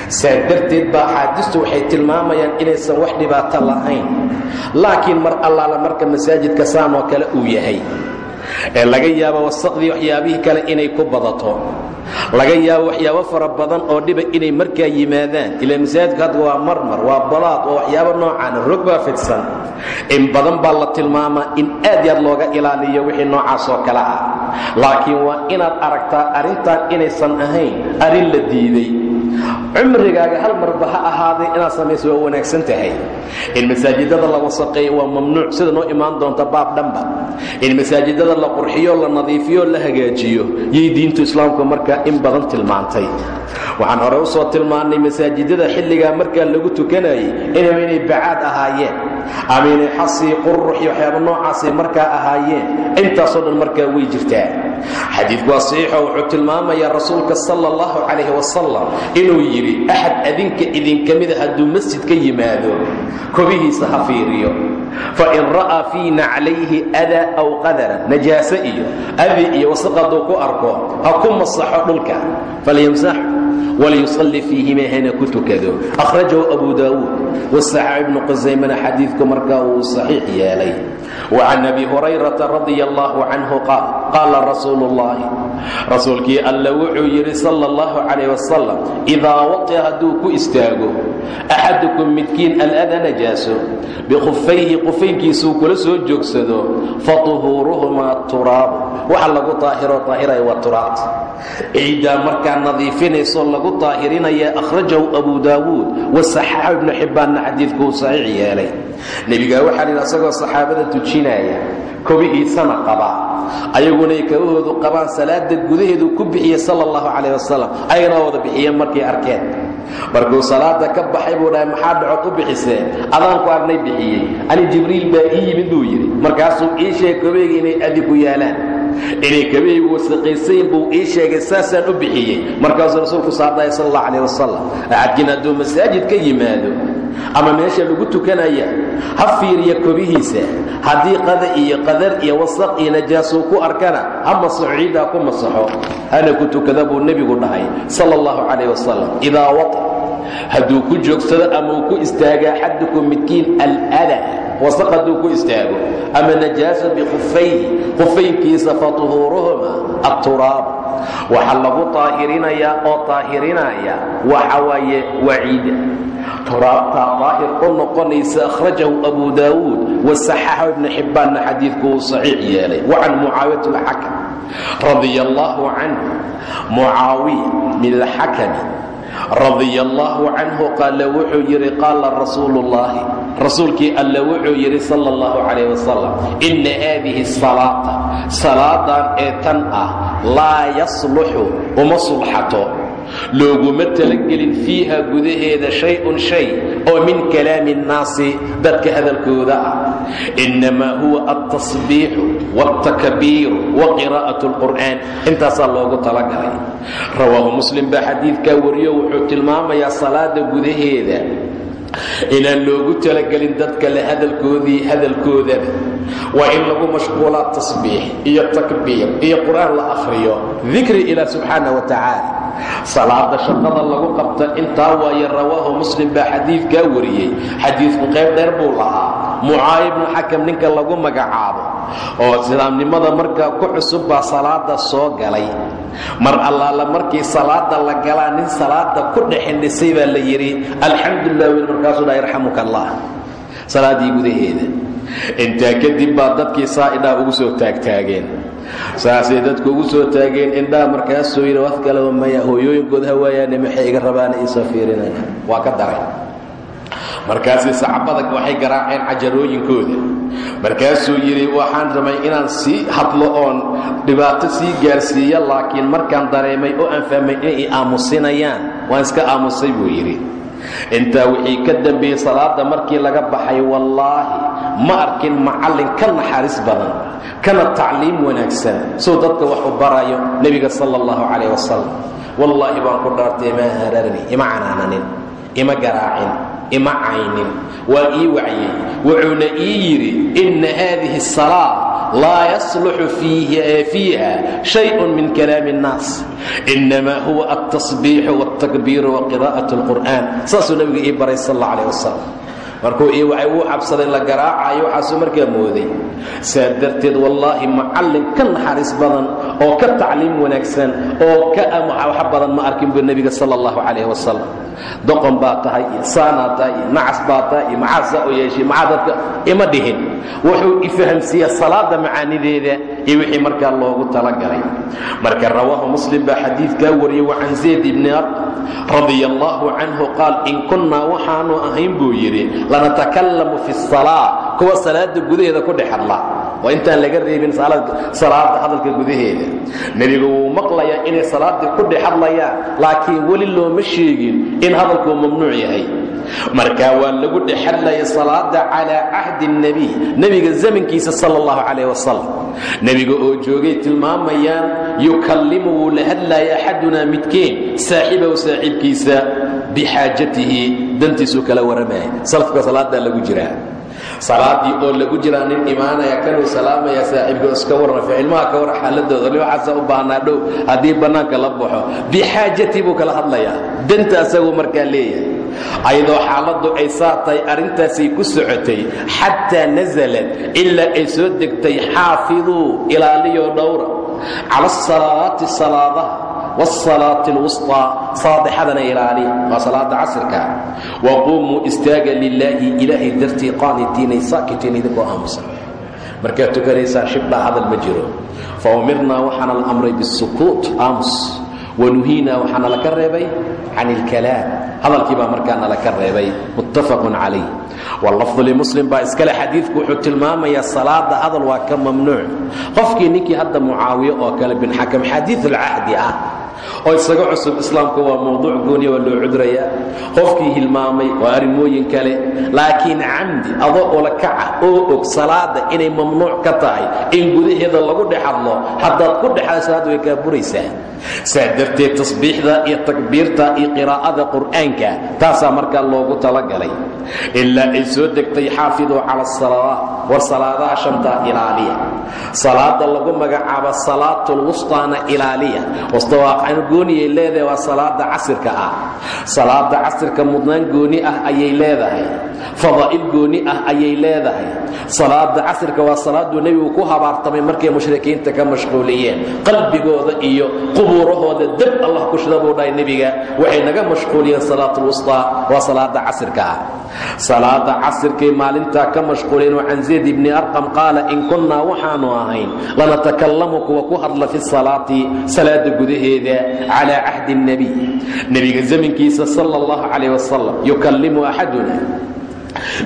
Saa darteed baa axaadiistu waxay tilmaamayaan inaysan wax dhibaato lahayn laakiin mar allaala marka masaajidka saan oo kale uu yahay ee laga yaabo wasaqdii waxyaabihii kale inay ku badato. Laga yaabo waxyaabo fara badan oo dhiba inay markaa yimaadaan. Ilaa masaajidku hadda waa marmar waa balaad oo waxyaabo noocaana rog baa fidsan. In badan baa la tilmaamaa in aad yaad looga ilaaliyo wixii noocaas oo kale ah. Laakiin waa inaad aragtaa arrintan inaysan ahayn arrin la diiday cumrigaaga hal marba ha ahaaday inaad samayso waa wanaagsan tahay. In masaajidada la wasaqeeyo waa mamnuuc sida noo imaan doonta baab dhanba. In masaajidada la qurxiyo la nadiifiyo la hagaajiyo yay diintu islaamku markaa in badan tilmaantay. Waxaan hore u soo tilmaannay masaajidada xilligaa markaa lagu tukanayay inay bacaad ahaayeen ama inay xasii qurux iyo waxyaaba noocaasay markaa ahaayeen. Intaasoo dhan markaa way jirtaa. Xadiidku waa saxiixo wuxuu tilmaamayaa rasuulka sala allahu calayhi wasalam inuu yidhi axad adinka idinka mida hadduu masjid ka yimaado kobihiisa ha fiiriyo. Fain ra'aa fii naclayhi adaa aw qadaran najaase iyo adi iyo wasaq hadduu ku arko ha ku masaxo dhulka falyamsaxu walyusali fiihima hana ku tukado akhrajahu abu daa'uud wasaxaabi bnu qusaymana xadiidku markaa wuu saxiix yeelay wa can abi hurayrata radia allahu canhu qaal qaala rasuulu ullahi rasuulkii alla wuxuu yidhi sala allahu calayh wasalam idaa waqica hadduu ku istaago axadukum midkiin alada najaaso bikhufayhi qufaynkiisuu kula soo joogsado fatuhuuruhumaa turaabu waxa lagu daahiro daahiraya waa turaabta ciiddaa markaa nadiifinayso lagu daahirinaya akhrajahu abu daawuud wasaxaaxu ibnu xibbaanna xadiidku uu saxiix yeelay. Nebigaa waxaa layidhi asagoo saxaabada tujinaya kobihiisana qabaa ayagunay kabahoodu qabaan salaada gudaheedu ku bixiyey sala allahu calayh wasalam ayagana wada bixiyeen markay arkeen. Markuu salaada ka baxay buu dhahay maxaa dhacood u bixiseen adaanku arnay bixiyey. Ani jibriil baa ii yimid buu yidhi. Markaasuu ii sheegay kabaheyga inay adi ku yaalaan inay kabahaygu wasaqaysayin buu ii sheegay saasaan u bixiyey. Markaasuu rasuulku saadaya sal allah calayh wasalam axadkiin hadduu masaajid ka yimaado ama meesha lagu tukanaya ha fiiriya kobihiisa. Haddii qada iyo qadar iyo wasaq iyo najaasuu ku arkana ha masaxo ciiddaa ku masaxo. Hana ku tukada buu nebigu dhahay sala allahu calayh wasalam idaa waqi hadduu ku joogsado ama uu ku istaaga axadukum midkiin alada wasaq hadduu ku istaago. Ama najaasa bikhufayhi khufaynkiisa fatuhuuruhuma atturaab. Waxaa lagu taahirinayaa oo taahirinaya waxa waaye waciida. Turaabtaa daahir u noqonaysa akhrajahu abu daawuud wasaxaxu ibnu xibbaanna xadiidku uu saxiix yeelay. Wa can mucaawiyat alxakam radia allaahu canhu mucaawiya min alxakami radia allaahu canhu qaala wuxuu yidhi qaala rasuulu ullaahi rasuulkii alla wuxuu yidhi sala allahu calayh wasalam inna haadihi salaata salaadan ee tan ah laa yasluxu uma sulxato. Looguma talagelin fiiha gudaheeda shay-un shay oo min kalaami nnaasi dadka hadalkooda ah. Innamaa huwa altasbiixu waaltakbiiru wa qiraa'at alqur'aan intaasaa loogu talagalay rawaahu muslim baa xadiidkaa wariyo wuxuu tilmaamayaa salaada gudaheeda. Inaan loogu talagelin dadka le hadalkoodii hadalkoodaba waa in lagu mashquulaa tasbiix iyo takbiir iyo qur'aan la akhriyo. Dikri ilaah subxaana wa tacaala salaada shaqada lagu qabta intaa waaye rawaahu muslim baa xadiidkaa wariyey. Xadiidku qayb dheer buu lahaa mucaayi bnu xakam ninka lagu magacaabo oo islaamnimada markaa ku cusub baa salaada soo galay. Mar allaala markii salaada la galaa nin salaada ku dhexindhisay baa la yidhi alxamdulilah wel markaasuu dha yarxamuka allah salaaddii gudaheeda. Intaa kadib baa dadkii saa idhaa ugu soo taagtaageen. Saasay dadku ugu soo taageen indhaa markaasuu yidhi wad kaleba maya hooyooyinkood hawaayaane maxay iga rabaana iisoo fiirinaya waa ka daray markaasii sacabadag waxay garaaceen cajarooyinkooda. Markaasuu yidhi waxaan rabay inaan sii hadlo oon dhibaato sii gaarsiiya laakiin markaan dareemay oo aan fahmay inay aamusinayaan waan iska aamusay buu yidhi intaa wixii ka dambeeyey salaada markii laga baxay wallaahi ma arkin macallin ka naxariis badan kana tacliim wanaagsan suu dadka wax u barayo nebiga sala allahu calayh wasalam wallaahi baan ku dhaartay ima hararni ima canaananin ima garaacin ima caynin waa ii wacyey wuxuuna ii yidhi inna haadihi asalaa laa yasluxu fiiha shayun min kalaami اnnaas inamaa huwa altasbiixu wاltakbiiru waqira'aة اlqur'an saasuu nabiga ii baray sal اlla alيh wasalam markuu ii wacay wuu cabsaday la garaacayo waxaasuu markaa mooday. Saa darteed wallaahi macallin ka naxariis badan oo ka tacliim wanaagsan oo ka wax badan ma arkin buu nebiga sala allahu calayh wasalam doqon baa tahay iyo saanaa tahay iyo nacas baa tahay iyo maxaasaa u yeeshay maxaa dadka ima dhihin. Wuxuu ifahamsiiyaa salaada macaanideeda iyo wixii markaa loogu talagalay. Marka rawaahu muslim baa xadiidkaa wariyey wa zayd ibni arqam radia allahu canhu qaal in kunnaa waxaanu ahayn buu yidhi lanatakallamu fi salaa kuwa salaada gudaheeda ku dhex hadla. Intaan laga reebin salaada hadalka gudaheeda. Nebigu wuu maqlayaa inay salaada ku dhex hadlayaan laakiin weli looma sheegin in hadalkuu mamnuuc yahay. Marka waa lagu dhex hadlayay salaada calaa cahdi nebiy nebiga zamankiisa sal اllahu calayh wasalam nebiga oo joogay tilmaamayaan yukallimu wuu la hadlaaya axadunaa midkeen saaxibahu saaxiibkiisa bixaajatihi dantiisuu kala warramaya salafka salaadaa lagu jiraa. Salaadii oo lagu jiraa nin imaanaya kanuu salaamaya saaxiibka iska warran ficilmaha ka war xaaladooda ni waxaasa u baahnaa dhow haddii bannaanka la baxo bixaajatii buu kala hadlayaa. Danta asaguu markaa leeyahay. Ayadoo xaaladdu ay saa tahay ku socotay xataa nasalad ilaa ay soo degtay xaafiduu ilaaliyo dhowra. Cala asalawaati salaadaha wاsalaati اlwusطى saadexadana ilaaliya waa salaada casrka waquumuu istaaga lilaahi ilaahay dartii qaanitiinay saakitiin idinkoo aamusan markaad tukanaysaan shibdhaa hadal ma jiro faumirnaa waxaana la amray bالsukuut aamus wanuhiinaa waxaana laka reebay can اlkalaam hadalkii baa markaana laka reebay muttafaq calayh wlafdu limuslim baa iskale xadiidku wuxuu tilmaamayaa salaada hadal waa ka mamnuuc qofkii ninkii hadda mucaawiye oo kale bin xakam xadiid alcahdi ah oo isaga cusub islaamku waa mawduuc gooniya waa loo cudrayaa. Qofkii hilmaamay waa arrimooyin kale. Laakiin camdi adoo ula kaca oo og salaada inay mamnuuc ka tahay in gudaheeda lagu dhex hadlo haddaad ku dhexda salaadda way kaa buraysaa saa darteed tasbiixda iyo takbiirta iyo qiraa'ada qur'aanka taasaa markaa loogu talagalay. Ilaa ay soo degtay xaafiduu cala asalawaat war salaadaha shantaa ilaaliya. Salaada lagu magacaabo salaatulwustaana ilaaliya wastawaacan gooniyay leedahay waa salaada casirka ah. Salaada casirka mudnaan gooni ah ayay leedahay. Fadaa'il gooni ah ayay leedahay. Salaada casirka waa salaaduu nebigu ku habaartamay markay mushrikiinta ka mashquuliyeen. Qalbigooda iyo qubuurahooda deb allah ku shida buu dhahay nebiga. Waxay naga mashquuliyeen salaatulwustaa waa salaada casirka ah. Salaada casirkay maalintaa ka mashquuleen wa can zayd ibni arqam qaala in kunnaa waxaanu ahayn lanatakallamu kuwa ku hadla fi salaati salaada gudaheeda calaa cahdi الnebiy nebiga zamankiisa sala اllahu calayh wasalam yukallimu axaduna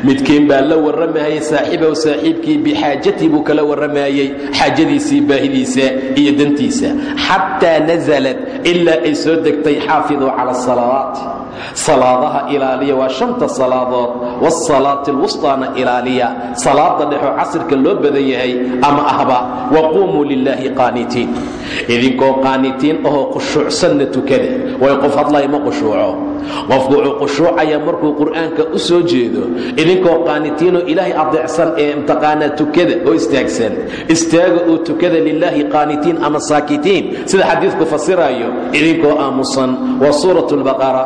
midkiin baa la warramayay saaxiibahu saaxiibkii bixaajatii buu kala warramayey xaajadiisii baahidiisa iyo dantiisa xataa nasalad ilaa ay soo degtay xaafiduu cala asalawaat salaadaha ilaaliya waa shanta salaadood waasalaati alwustaana ilaaliya. Salaada dhexoo casirka loo badan yahay ama ahba waquumuu lilaahi qaanitiin. Idinkoo qaanitiin ahoo khushuucsanna tukada way qof hadlaya ma qushuuco qofku wuxuu qushuucaya markuu qur'aanka u soo jeedo idinkoo qaanitiinoo ilaahay adeecsan ee imtiqaanaa tukada oo istaagsan. Istaaga oo tukada lilaahi qaanitiin ama saakitiin sida xadiidku fasirayo idinkoo aamusan. Waa suurat lbaqara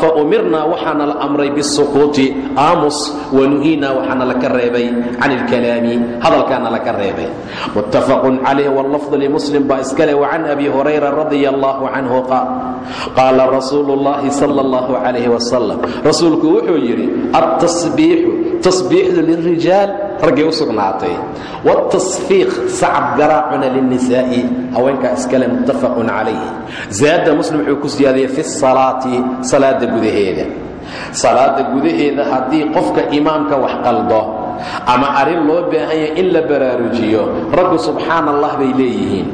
fa umirnaa waxaana la amray bisukuuti. Aamus wanuhiinaa waxaana laka reebay. Can ilkalaami hadalkaana laka reebay. Muttafaqun calayh wallafdu limuslim baa iskale wacan abi hurayra radia allahu canhu qaal. Qaala rasuulu llahi sala allahu calayh wasalam rasuulku wuxuu yidhi altasbiixu tasbiixdu lilrijaal raggay u sugnaatay. Wاtasfiiq sacab garaacuna lilnisaa'i haweenkaa iskale muttafaqun calayh zaada muslim wuxuu ku siyaadiyey fi salaati salaada gudaheeda. Salaada gudaheeda haddii qofka imaamka wax qaldo ama arrin loo baahanya in la baraarujiyo raggu subxaana allah bay leeyihiin.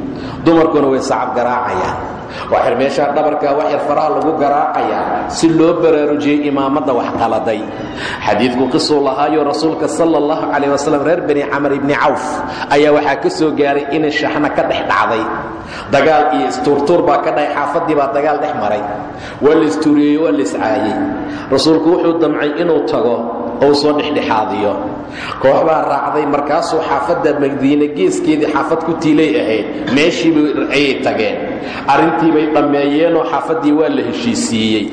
Dumarkuna way sacab garaacayaan waxir meeshaa dhabarkaa waxyar faraha lagu garaacayaa si loo baraarujiyey imaamadda wax qaladay. Xadiidku qisuu lahaayo rasuulka sala allahu calayh wasalam reer bani camar ibni cawf ayaa waxaa ka soo gaaray inay shaxna ka dhex dhacday. Dagaal iyo istuurtuur baa ka dhahay xaafaddii baa dagaal dhex maray. Waa la istuuriyeeye waa la rasuulku wuxuu damcay inuu tago ou soo dhexdhexaadiyo. Koox baa raacday markaasuu xaafadda madiine geeskeedii xaafad ku tiilay ahayd. Meeshiiba ayay tageen. Arrintii bay dhammeeyeenoo xaafaddii waa la heshiisiiyey.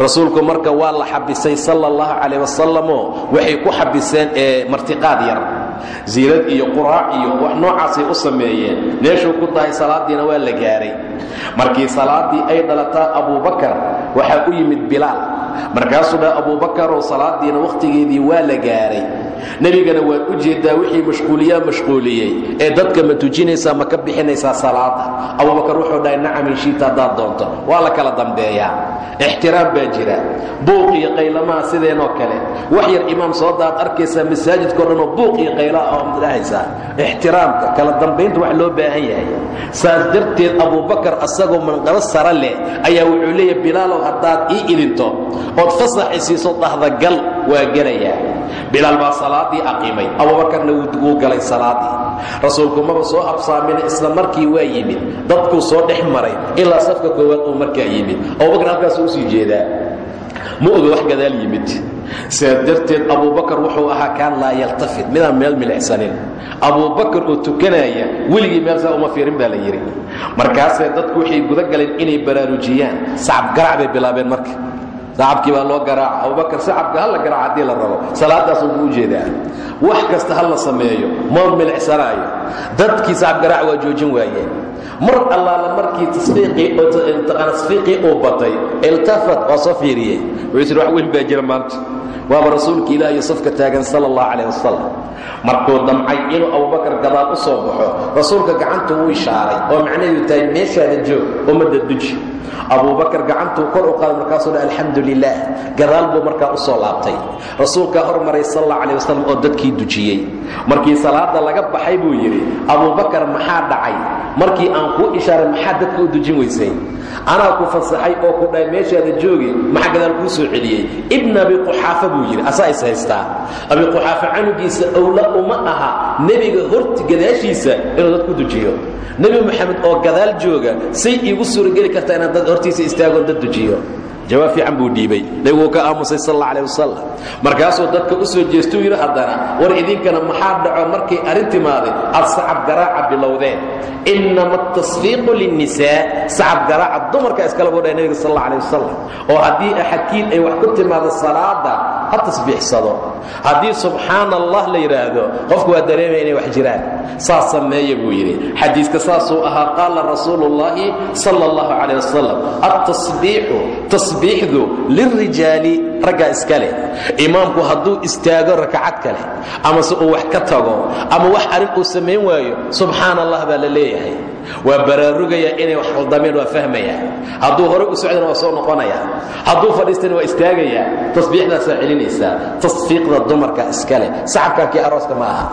Rasuulku marka waa la xabisay sala allahu calayh wasalamoo waxay ku xabiseen ee martiqaad yar. Ziirad iyo quraac iyo wax noocaasay u sameeyeen. Meeshuu ku dahay salaaddiina waa la gaaray. Markii salaaddii ay dhalataa abubakar waxaa u yimid bilaal markaasuu dha abuubakarow salaadiina wakhtigeedii waa la gaaray nebigana waad u jeeddaa wixii mashquuliyaa mashquuliyey. Ee dadka ma tujinaysaa ma ka bixinaysaa salaada. Abubakar wuxuu dhahay nacam inshiita haddaad doonto. Waa la kala dambeeyaa ixtiraam baa jira. Buuq iyo qaylamaha sideenoo kale. Wax yar imaam soodaad arkaysaa masaajidkao dhan oo buuq iyo qaylaha oo dhahaysaa ixtiraamka kala dambaynta wax loo baahan yahay. Saas darteed abubakar asagoo manqabo sare leh ayaa wuxuu leeyahy bilaalow haddaad ii idinto ood fasax isiiso dhahdagal waa gelayaa bilaal baa salaadii aqimay abubakarna wuu galay salaadii. Rasuulku maba soo habsaamina isla markii waa yimid. Dadkuu soo dhex maray ilaa safka koowaad uu markaa yimid. Abubakar halkaasuu u sii jeedaa. Ma oga wax gadaal yimid. Sidaa darteed abubakar wuxuu ahaa kaan laa yaltafit. Midaan meel milicsanin. Abubakar oo tukanaya weligii meel saa uma fiirin baa la yidhi. Markaasee dadku waxay guda galeen inay baraarujiyaan sacab garac bay bilaabeen marka sacabkii baa loo garaaca. Abubakar sacabka halla garaaca haddii la rabo. Salaadaasuu buu u jeedaa wax kasta ha la sameeyo. Ma milicsanaayo. Dadkii sacab garaac waa joojin waayeen. Mar allaala markii tasfiiqii uu batay iltafat waa soo wuxuu yidhi wax weyn baa jira maanta. Waaba rasuulka ilaahiyo safka taagan sala allahu calayh wasalam markuu damcay inuu abubakar gadaal u soo baxo rasuulka gacanta wuu ishaaray oo macnaheedu tahay meeshaada joog ummadda duji abubakar gacantuu kor u qaaday markaasuu dha alxamdu lilah gadaal buu markaa u soo laabtay. Rasuulkaa hormaray sal alla wasalam oo dadkii dujiyey. Markii salaada laga baxay buu yidhi abubakar maxaa dhacay? Markii aan kuu ishaaray maxaa dadka u dujin weysay? Anaa ku fasaxay oo ku dhahay meeshaada joogi maxaa gadaal kuu soo celiyey? Ibna abi quxaafa buu yidhi asaa is abi quxaafa canugiisa owla uma aha nebiga horti gadaashiisa inuu dad ku dujiyo. Nebi moxamed oo gadaal jooga say iigu suurageli kartaa inaan dad hortiisa istaagoon dad dujiyo. Jawaab fiican buu dhiibay. Nebiguu ka aamusay sal alla alih markaasuu dadka u soo jeestuu yidhi haddana war idinkana maxaa dhaco markay arrin timaaday aad sacab garaaca bilowdeen innama atasfiiqu linnisaa. Sacab garaaca dumarka iskala buu dhahay nebiga sal alla alih wasalam oo haddii axadkiin ay wax ku timaado salaada ha tasbiixsado. Haddii subxaana allah la yidhaahdo qofku waa dareemaya inay wax jiraan. Saas sameeya buu yidhi. Xadiiska saasuu ahaa qaala rasuulu ullaahi sala allahu calayh wasalam altasbiixu tasbiixdu lilrijaali raggaa iska imaamku hadduu istaago rakacad kale ama se uu wax ka tago ama wax arrin uu samayn waayo subxaana allah baa la leeyahay waa baraarugaya inay wax khaldameen waa fahmaya. Hadduu hore u socdana waa soo noqonaya. Hadduu fadhiistana waa istaagaya. Tasbiixdaasaa celinaysaa tasfiiqda dumarka iska leh. Sacabkaa kii arooska ma aha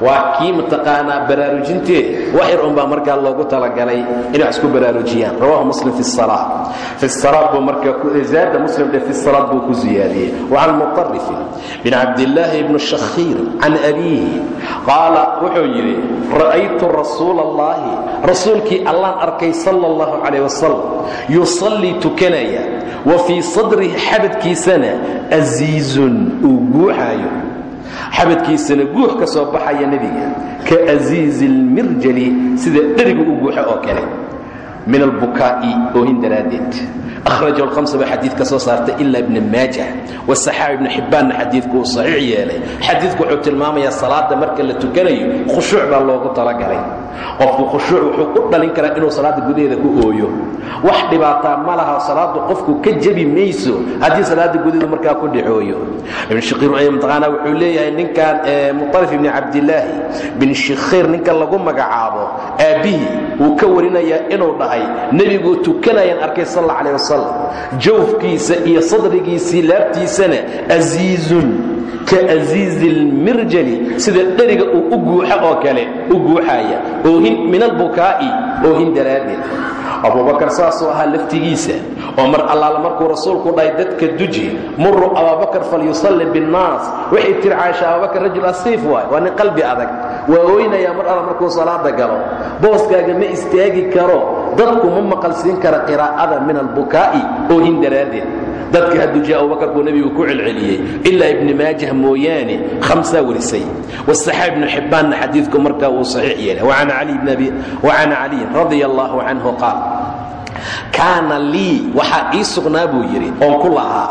waa kii mataqaanaa baraarujinteed wax yar unbaa markaa loogu talagalay inay wax isku baraarujiyaan. Rawahu muslim fi salaa fi salaad buu markaa zaada muslim dhe fi salaad buu ku ziyaadiyey. Wacan muطarifin bin cabdillaahi ibni shakhiir can abiihi. Qaala wuxuu yidhi ra'aytu rasuula allahi rasuulkii arkay sala allahu calayh wasalam tukanaya wa fii sadrihi xabadkiisana asiizun uu guuxaayo xabadkiisana guux ka soo baxaya nebiga ka asiizi اlmirjali sida dheriga u guuxo oo kale min albukaa'i oohin daraaddeed akhrajahu alhamsa baa xadiid ka soo saartay ila ibna maajah wasaxaabi ibnu xibbaanna xadiidku uu saxiix yeelay xadiidku wuxuu tilmaamayaa salaada marka la tukanayo khushuuc baa loogu talagalay qofku khushuuc wuxuu u dhalin karaa inuu salaada gudaheeda ku ooyo wax dhibaataa ma laha salaadu qofku ka jebi mayso haddii salaada gudaheedu markaa ku dhicooyo ibn shakiir mtaqaanaa wuxuu leeyahay ninkan muطarif ibni cabdilaahi bin shikhiir ninka lagu magacaabo aabbihii wuu ka warinayaa inuu dhahay nebiguu tukanayaan jawfkiisa iyo sadrigiisii laabtiisana asiizun ka asiizi اlmirjali sida dheriga uu u guuxo oo kale u guuxaya oohin min albukaa'i oohin daraaddeed. Abubakar saasuu ahaa laftigiisa oo mar allaala markuu rasuulku dhahay dadka duji muruu abaabakar falyusalli biاnnaas waxay tiri caaisha abubakar rajul asiif waay waa nin qalbi adag waa ooynayaa mar alla markuu salaada galo booskaaga ma istaagi karo dadku ma maqalsiin kara qiraa'ada min albukaa'i oohin daraaddeed dadka hadujiya abubakar buu nebigu ku celceliyey ilaa ibni maajah mooyaane khamsaa warisay. Wasaxaabi ibnu xibbaanna xadiidku markaa wuu saxiix yeelay. Wacan caliyin radia allaahu canhu qaal kaana lii waxaa ii sugnaa buu yidhi oon ku lahaa.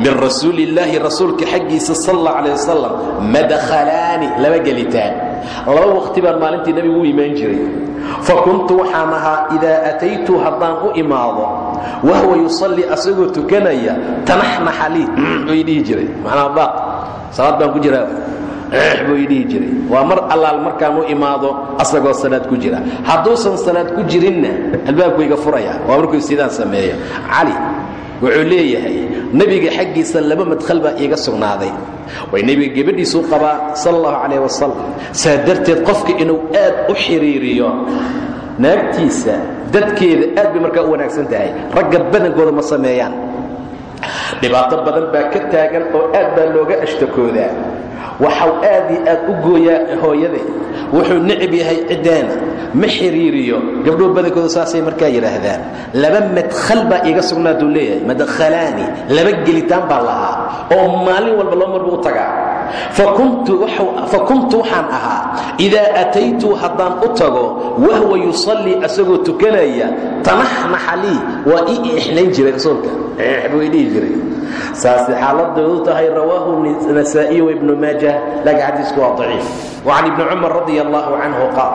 Min rasuuli illaahi rasuulka xaggiisa sal alla alay wasalam madkhalaani laba gelitaan laba waqti baan maalintii nebigu u imaan jiray. Fa kuntu waxaan ahaa idaa ataytu haddaan u imaado wahwa yusallii asagoo tukanaya tanaxnaxa lii. Buu idhihi jiray? Macnaa baaq salaad baan ku jiraa? Buu idhihi jiray. Waa mar allaal markaan u imaado asagoo salaad ku jira. Hadduusan salaad ku jirinna albaabku iga furaya. Waa markuu sidaan sameeyo. Cali wuxuu leeyahay nebiga xaggiisa laba madkhal baa iiga sugnaaday. Way nebiga gebadhiisuu qabaa sal allahu calayh wasalam saa darteed qofka inuu aad u xiriiriyo naagtiisa dadkeeda aad bay markaa u wanaagsan tahay. Ragga badankooda ma sameeyaan dhibaato badan baa ka taagan oo aad baa looga ashtakoodaa. Waxau aad iyo aad u gooyaa hooyadee. Wuxuu necib yahay ciddeena ma xiriiriyo. Gabdhuhu badankoodu saasay markaa yidhaahdaan. Laba madkhal baa iiga sugnaaduu leeyahay. Madkhalaani laba gelitaan baa lahaa. Oo maalin walba loo marbu u tagaa fa kuntu waxaan ahaa idaa ataytu haddaan u tago wahwa yusallii asagoo tukanaya tanaxnaxa lii waa ii ixnayn jiray rasuulka. Buu idhihi jiray. Saasay xaaladoodu tahay rawaahu nasaa'iy wibnu maajah laakiin xadiisku waa daciif. Wacan ibni cumar radi allahu canhu qaal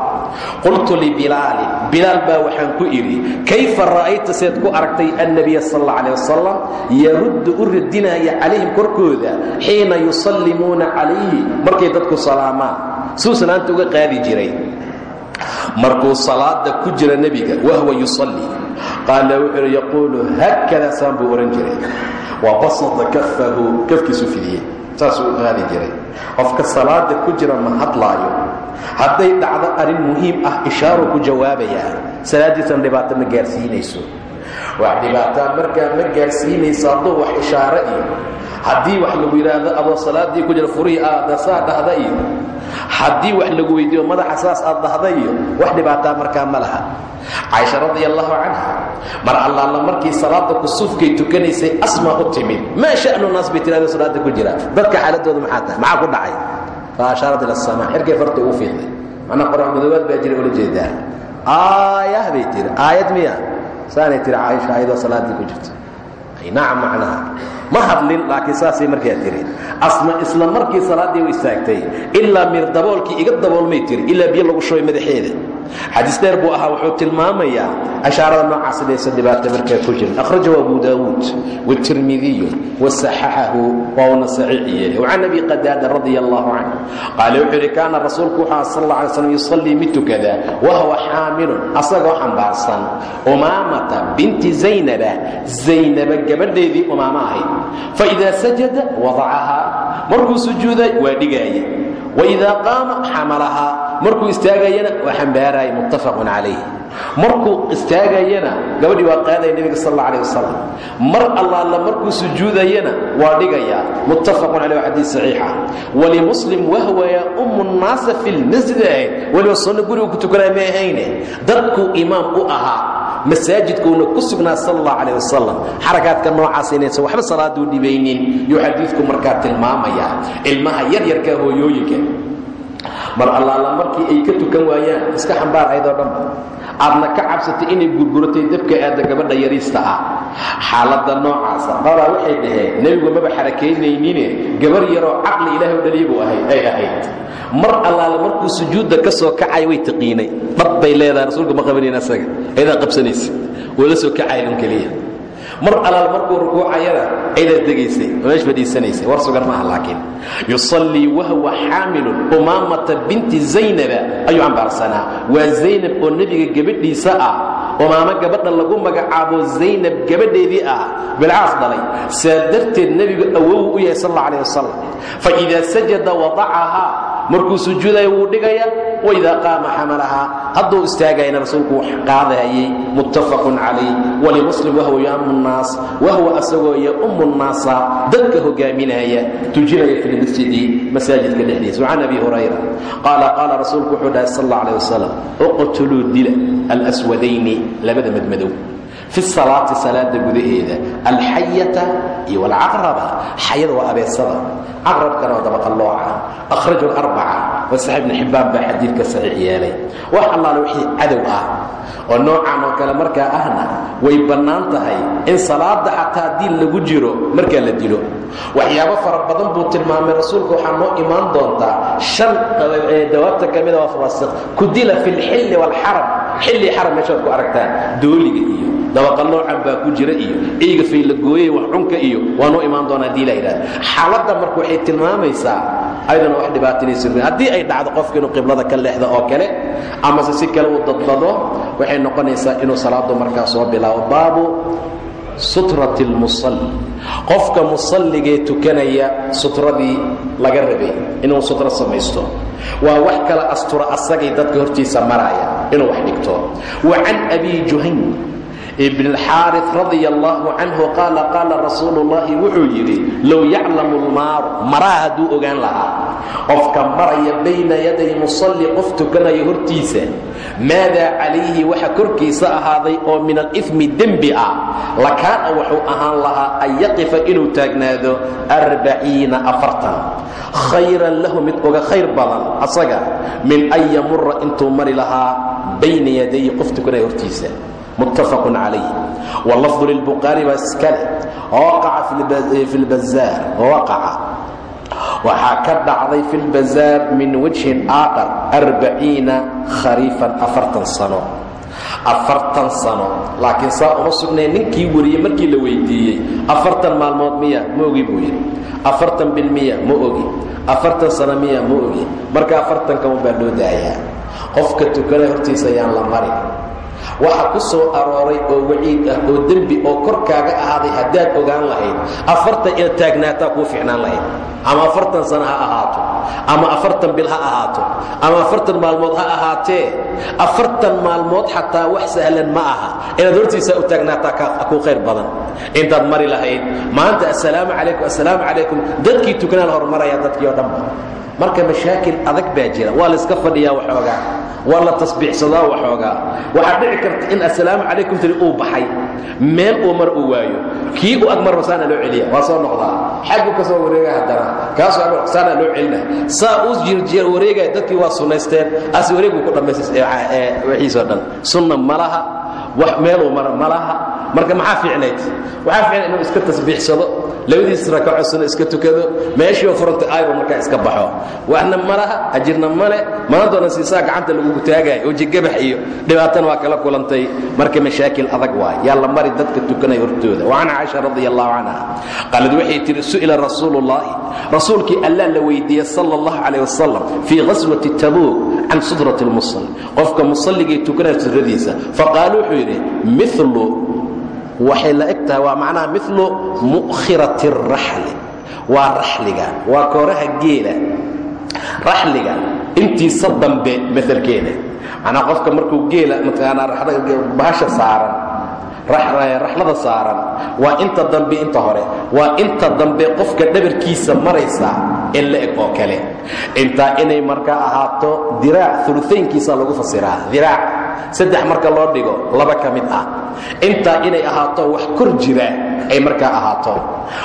qultu libilaalin bilaal baa waxaan ku idhi kayfa ra'ayta seed ku aragtay annabiya sal alla alih wasalam yaruddu u radinaya calayhim korkooda xiina yusallimuuna calayhi markay dadku salaamaan. Suu salaanta uga qaadi jiray. Markuu salaada ku jira nebiga wahwa yusallii qaala wuxuu yaquulu haakada saan buu jiray. Wa basata kafahu kafkiisu fidiyey. Saasuu u qaadi jiray. Qofka salaada ku jira ma hadlaayo. Hadday dhacdo arrin muhiim ah ishaaruu ku jawaabayaa. Salaaddiisan dhibaato ma gaarsiinayso. Wax dhibaataa markaa ma gaarsiinayso hadduu wax ishaare iyo haddii wax lagu yidhaahdo adoo salaaddii ku jira furihii aada saa dhahda iyo. Haddii wax lagu weydiiyo madaxa saas aad dhahda iyo wax dhibaataa markaa ma laha. Caaisha radi allahu canha mar allaala markii salaada kusuufkay tukanaysay asmaa u timid. Maa sha'nu naas bay tirahdo salaada ku jira. Dadka xaaladooda maxaa tahay? Maxaa ku dhacay? Fa ashaarat ila asamaa xirkay farta ugu fiiqday macnaa qor madoobaad baa jira ula jeedaa? Aayah bay tiri aayad miya saanay tiri caaisha ayadoo salaaddii ku jirto nacam macnaha ma hadlin laakiin saasay markaa tiri asna isla markii salaaddii way istaagtay. Ilaa miir daboolkii iga daboolmay tiri ilaa biyo lagu shubay madaxeeda. Xadiis dheer buu ahaa wuxuu tilmaamayaa ashaarada noocaasi laysa dhibaata markaa ku jirin akhrajahu abu daawuud wاtirmidiyu wasaxaxahu wauna saxiixiye can abi qadaada radia allahu canh qaale wuxuu yidhi kaana rasuulku wuxuu sal ala ly slam yusallii mid tukada wahuwa xaamilun asagoo xambaarsan umaamata binti zaynaba. Zaynaba gabadheedii umaama ahayd faidaa sajada wadacahaa markuu sujuuday waa dhigaaye waidaa qaama xamalahaa markuu istaagayana waa xambaaraya muttafaqun calayh markuu istaagayana gabadhii waa qaadaya nebiga sal alla alih wasalam mar allaala markuu sujuudayana waa dhigayaa muttafaqun caleyh waa xadiis saxiixa walimuslim wahwa yaumu nnaasa fi lmasjid ahayd weliba sunno gurigu ku ahaa masaajidkuuna ku sugnaa sal allah calah wasalam xarakaadka noocaas inaysan waxba salaaduu dhibaynin yuu xadiidku markaa tilmaamaya ilmaha yaryarka hooyooyinka. Mar allaala markii ay ka tukan waayaan iska xambaar aydoo dhanba aadna ka cabsatay inay gurguratay dabka aadda gabadha yariista ah. Xaaladda noocaasa qaraa waxay dhaheen nebigu maba xarakaynaynin gabar yaroo caqli ilaahay u dhaliya buu ay ahayd. Mar allaala markuu sujuudda ka soo kacay way taqiinay. Dhab bay leedahay rasuulka ma qabanayn asaga. Ayadaa qabsanaysa woo la soo kacay un keliya mar allaal markuu rukuucayana aydaad degaysay meesh fadhiisanaysay war sugan maaha laakiin yusallii wahwa xaamilun umaamata binti zaynaba ayuu cambaarsanaa waa zaynab oo nebiga gabadhiisa ah umaamo gabadha lagu magacaabo zaynab gabadheedii ah bilcaas dhalay. Saa darteed nebigu awow u yahay sal alla alih wasalam fa idaa sajada wadacahaa markuu sujuudaya wuu dhigaya waidaa qaama xamalahaa hadduu istaagayana rasuulku qaadahayay muttafaqun calayh walimuslim wahwa yamu nnaas wahwa asagoo yaumu nnaasa dadka hogaaminaya tujinaya fi lmasjidi masaajidka dhexdiisa. Wacan abi hurayra qaala qaala rasuulku wuxuu dhahay sal alla alih wasalam uqtuluu dila labada madmadow fi salaati salaada gudaheeda alxayata iyo walcaqraba xayada waa abeesada caqrabkana waa dabaqallooca akhraju larbaca wasaxi ibni xibbaan baa xadiidka saxiix yeelay wax allaale wixii cadow ah oo noocan oo kale markaa ahna way bannaan tahay in salaada xataa haddii lagu jiro markaa la dilo waxyaabo fara badan buu tilmaamay rasuulku waxaa noo imaan doontaa shan dawaabta ka mida waa fawaasiq ku dabaqa noocan baa ku jira iyo eyga faylagooye wax cunka iyo waa noo imaan doona haddii la yidhahda xaaladda marka waxay tilmaamaysaa ayadana wax dhibaatanaysa haddii ay dhacdo qofka inuu qiblada ka leexdo oo kale amase si kale uu dadbado waxay noqonaysaa inuu salaadu markaa soo bilaabo. Baabu sutrat lmusalli qofka musalligee tukanaya sutradii laga rabay inuu sutro samaysto. Waa wax kala astura asagay dadka hortiisa maraaya inuu wax dhigto. Wa can abi juhayn ibnxaari radia allaahu canhu qaala qaala rasuulu llaahi wuxuu yidhi low yaclamu lmaaru maraha hadduu ogaan lahaa. Qofka maraya bayna yaday musalli qof tukanaya hortiisa maadaa calayhi waxa korkiisa ahaaday oo min alifmi dembi ah lakaana wuxuu ahaan lahaa an yaqifa inuu taagnaado arbaciina afartan. Khayran lahu mid uga khayr badan asaga min an yamura intuu mari lahaa bayna yaday qof tukanaya hortiisa muttafaq calayh wlafdu lilbukhaari baa iskale. Waqaca fi lbazaar waqaca waxaa ka dhacday fi lbazaar min wajhin aaqar arbaciina khariifan afartan sano. Afartan sano. Laakiin saa uma sugnay ninkii wariyey markii la weydiiyey. Afartan maalmood miya ma ogi buu yidhi. Afartan bil miya ma ogi. Afartan sano miya ma waxa ku soo arooray oo waciid ah oo dembi oo korkaaga ahaaday haddaad ogaan lahayd afartan inaad taagnaataa kuu ficnaan lahayd. Ama afartan sano ha ahaato ama afartan bil ha ahaato ama afartan maalmood ha ahaatee afartan maalmood xataa wax sahlan ma aha. Inaad hortiisaa u taagnaataa kuu khayr badan. Intaad mari lahayd. Maanta assalaamu calaykum assalaamu calaykum dadkii tukanaa la hormaraya dadkii oo dhanba marka mashaakil adag baa jira. Waa la iska fadhiyaa waxoogaa waa la tasbiixsadaa waxoogaa waxaa dhici karta in assalaamu calaykum tiri uu baxay. Meel uu mar uu waayo. Kii u agmar saana loo celiya waa soo noqdaa. Xaggu ka soo wareega haddana. Kaasoo agmar saana loo celina. Saa uu jirjiya wareegaya dadkii waa sunnaysteen as wareeguu ku dhammaystay wixiisoo dhan. Sunna ma laha wax meeluu mara ma laha. Marka maxaa fiicnayd waxaa fiicnayd inuu iska tasbiixsado labadiis rakaco sunno iska tukado meeshiioo furantay ayro markaa iska baxo. Waxna ma laha ajirna male maantoona siisaa gacanta lagugu taagayo oo jigabax iyo dhibaatana waa kala kulantay. Marka mashaakil adag waay. Yaa la mari dadka tukanaya hortooda. Wa can caaisha radi canha qaalad waxay tihi su'ila rasuulu ullaahi rasuulkii allaa la weydiiyey sala allahu calayh wasalam fii ghaswati tabuuk can sudrati lmusalli qofka musalligay tukanaya sudradiisa faqaalu wuxuu yidhi milu waxay la eg waa macnaha milu mu'khirati araxli waa raxliga waa kooraha geela raxliga intiisa dambe maalkeeda macnaa qofka markuu geela bahasha saaran raxlada saaran waa inta dambe inta hore waa inta dambe qofka dhabarkiisa maraysa in la eg oo kale. Intaa inay markaa ahaato diraac uluaynkiisa lagu fasiraa diraac saddex marka loo dhigo laba ka mid ah. Intaa inay ahaato wax kor jira ay markaa ahaato.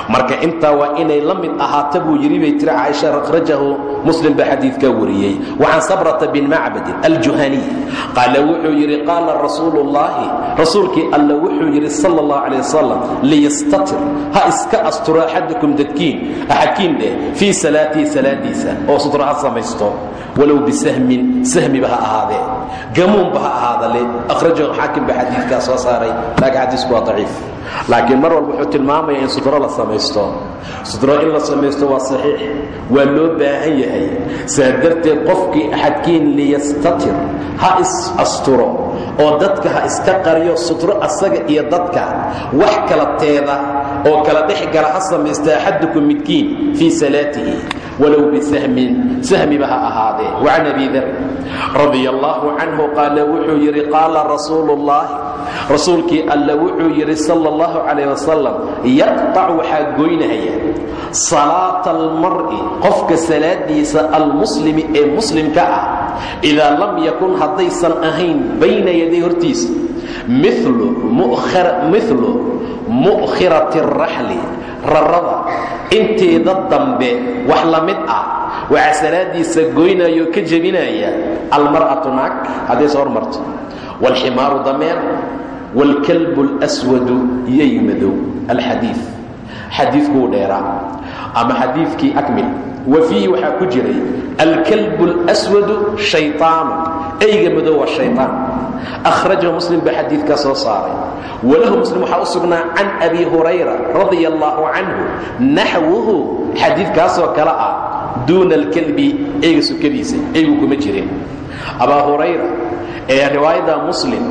Marka intaa waa inay la mid ahaato buu yidhi bay tiri caaisha akhrajahu muslim baa xadiidkaa wariyey. Wacan sabrata bin macbadin aljuhaniy qaala wuxuu yidhi qaala rasuulu ullaahi rasuulkii alla wuxuu yidhi sal اllah alay wasalam liyastatir ha iska asturo axadukum dadkiin axadkiin dheh fii salaatii salaadiisa oo sutra ha samaysto. Walow bisahmin sahmiba ha ahaadee. Gamuunba ha ahaadale. Akhrajahu xaakim baa xadiidkaa soo saaray. Laakiin xadiisku waa daciif laakiin mar walba wuxuu tilmaamaya in sudro la samaysto. Sudro in la samaysto waa saxiix. Waa loo baahan yahay. Saa darteed qofkii axadkiin liyastatir ha is asturo oo dadka ha iska qariyo sudro asaga iyo dadka wax kala teeda oo kala dhex gala ha samaysta axadukum midkiin fii salaatihi walow bisahmin sahmiba ha ahaadee. Wacan abi dar radia allaahu canhu qaala wuxuu yidhi qaala rasuulkii alla wuxuu yidhi sal اllahu calayh wasalam yaqطac waxaa goynaya salaata almar'i qofka salaadiisa almuslimi ee muslimka ah idaa lam yakun haddaysan ahayn bayna yaday hortiisa milu mu'khirati raxli rarada inteeda dambe wax la mid ah wacasanaadiisa goynaya oo ka jebinaya almar'atu naag hadday soo hormarto waalximaaru dameer waalkalbu lswadu yay madow alxadii xadiidkuu dheeraa ama xadiidkii akmil. Wa fiihi waxaa ku jiray alkalbu lswadu shayطaanu eyga madow waa shayطaan akhrajahu muslim baa xadiidkaa soo saaray. Walahu muslim waxaa u sugnaa can abi hurayra radia allahu canhu naxwuhu. Xadiidkaasoo kale ah duuna alkalbi eyga sukadiisa eygu kuma jirin abaa hurayra ee riwaayada muslim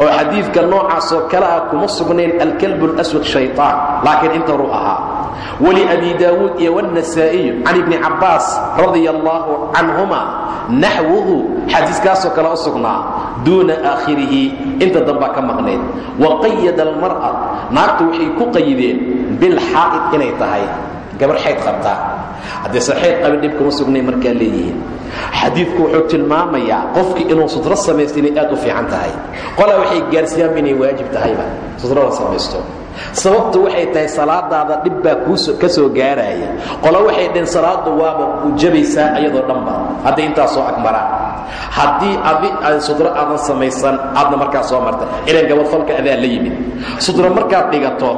oo xadiidka noocaasoo kale ah kuma sugnayn alkalbu اlaswad shayطaan laakiin inta ru ahaa wliabi daawuud iyo wاnasaa'iyu can ibni cabbaas radia allahu canhuma naxwuhu xadiiskaasoo kale u sugnaa duuna aakhirihi inta dambaa ka maqnayd waqayada almar'a naagtu waxay ku qayideen bilxaa'id inay tahay gabar xayd qabtaa haddayse xayd qabin dhib kuma sugnay markaa leeyihiin. Xadiidku wuxuu tilmaamayaa qofkii inuu sudro samaysto inay aad u fiican tahay. Qolaa waxay gaarsiiyaan inay waajib tahayba. Sudrada samaysto sababtu waxay tahay salaadaada dhib baa ka soo gaaraya. Qolo waxay dhaheen salaadu waaba ku jabaysaa ayadoo dhanba. Hadday intaasoo agmaraan haddii adi sudro aadan samaysan aadna markaa soo marta. Ilan gabadfalka adaa la yimid. Sudro markaad dhigato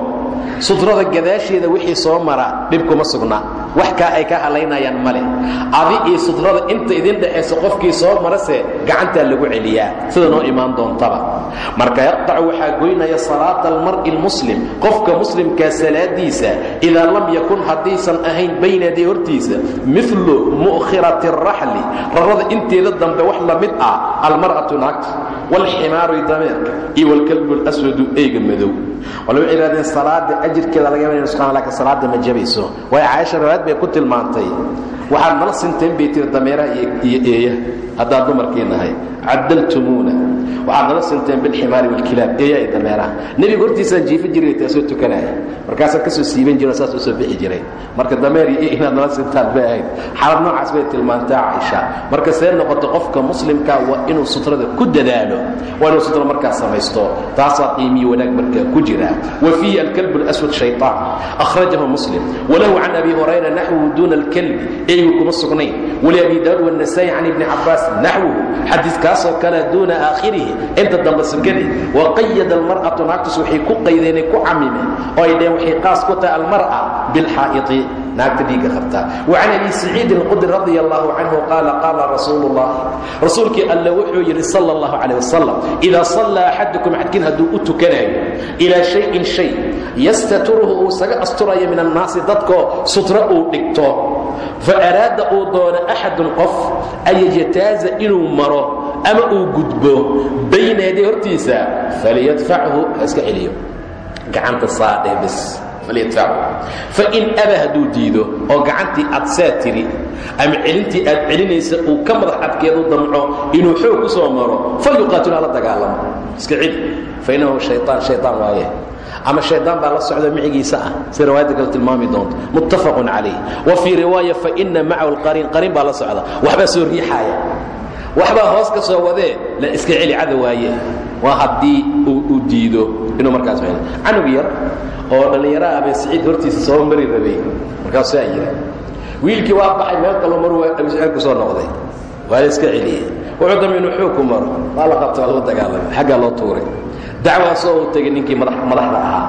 sudrada gadaasheeda wixii soo mara dhib kuma sugna wax kaa ay ka halaynayaan male adi iyo sudrada inta idin dhexaysa qofkii soo marase gacantaa lagu celiyaa. Sida noo imaan doontaba. Marka yaqtacu waxaa goynaya salaata almar'i almuslim. Qofka muslimkaa salaadiisa idaa lam yakun haddaysan ahayn baynadii hortiisa milu mu'khirati araxli rarada inteeda dambe wax la mid ah almar'atu naagta waalximaaru dameerka. Iyo waalkalbu اlaswadu eyga madow. Wala waxay ihahdeen salaada ajirkeeda laga yaaba nusqaan laakiin salaada ma jabayso. Waayo caaisha riwaayad bay ku tilmaantay. Waxaad nala sinteen bay tiri dameeraha iyo eeya haddaan dumarkii nahay. Cadaltumuuna waxaad nala sinteen bilximaari wlkilaab eeya i dameeraha nebiga hortiisaan jiifin jiray taasoo tukanaya markaasaad ka soo siiban jiro saas u soo bixi jiray. Marka dameeriyo inaad nala sintaan bay ahayd. Xaalad noocaas bay tilmaantaa caaisha marka see noqoto qofka muslimkaa waa inuu sutrada ku dadaalo waa inuu sutra markaa samaysto. Taasaa qiimiyo wanaag markaa ku jira. Wa fiihi alkalb lswad shayطaan akhrajahu muslim. Walahu can abi hurayra naxwuhu duuna alkalbi. Eygu kuma sugnayn. Waliabi daawud wاnasaa'i can ibni cabaas naxwuhu xadiiskaasoo kale duuna aakhirihi inta dambe sekadi waqayada almar'atu naagtaas waxay ku qaydeenay ku camimeen oo ay dheen waxay qaas ku tahay almar'a bilxaa'iti naagta dhiigga qabta. Wa can abi saciidin qudri radi allahu canhu qaala qaala rasuulu llahi alla wuxuu yidhi sala allahu caleh wasalam idaa sallaa axadukum xadkiin hadduu u tukanayo ilaa shayin shay yastaturuhu uu isaga asturayo min annaasi dadko sutra uu dhigto fa araada uu doono axadun qof an yajtaaza maro ama uu gudbo bayna yaday hortiisa faliyadfachu ha iska celiyo. Gacanta saadhee bs fain aba hadduu diido oo gacantii aad saa tiri ama celintii aad celinaysa uu ka madax adkeedu damco inuu xoog ku soo maro falyuqaatil hala dagaalamo. Iska celi. Fainahu hayaan hayaan waaye. Ama shaydaan baa la socdo micigiisa ah si riwaayadda kale tilmaami doonto. Muttafaqun calayh. Wa fii riwaaya faina macahu lqariin qariin baa la socda. Waxbaa soo riixaaya waxbaa hoos ka soo wadee la iska celi cada waaye. Waa haddii uu diido inuu markaas canug yar oo dhallinyaraha abay saciid hortiisa soo mari rabay. Markaasaa yidhi wiilkii waa baxay meel mar waa abi saciid ku noqday. Waa la iska celiyey wuxuu dambe inuu xoog ku maro. Waa la qabta waa la dagaalamay. Xaggaa loo tuuray. Dacwaasoo uu tegay ninkii madaxda ahaa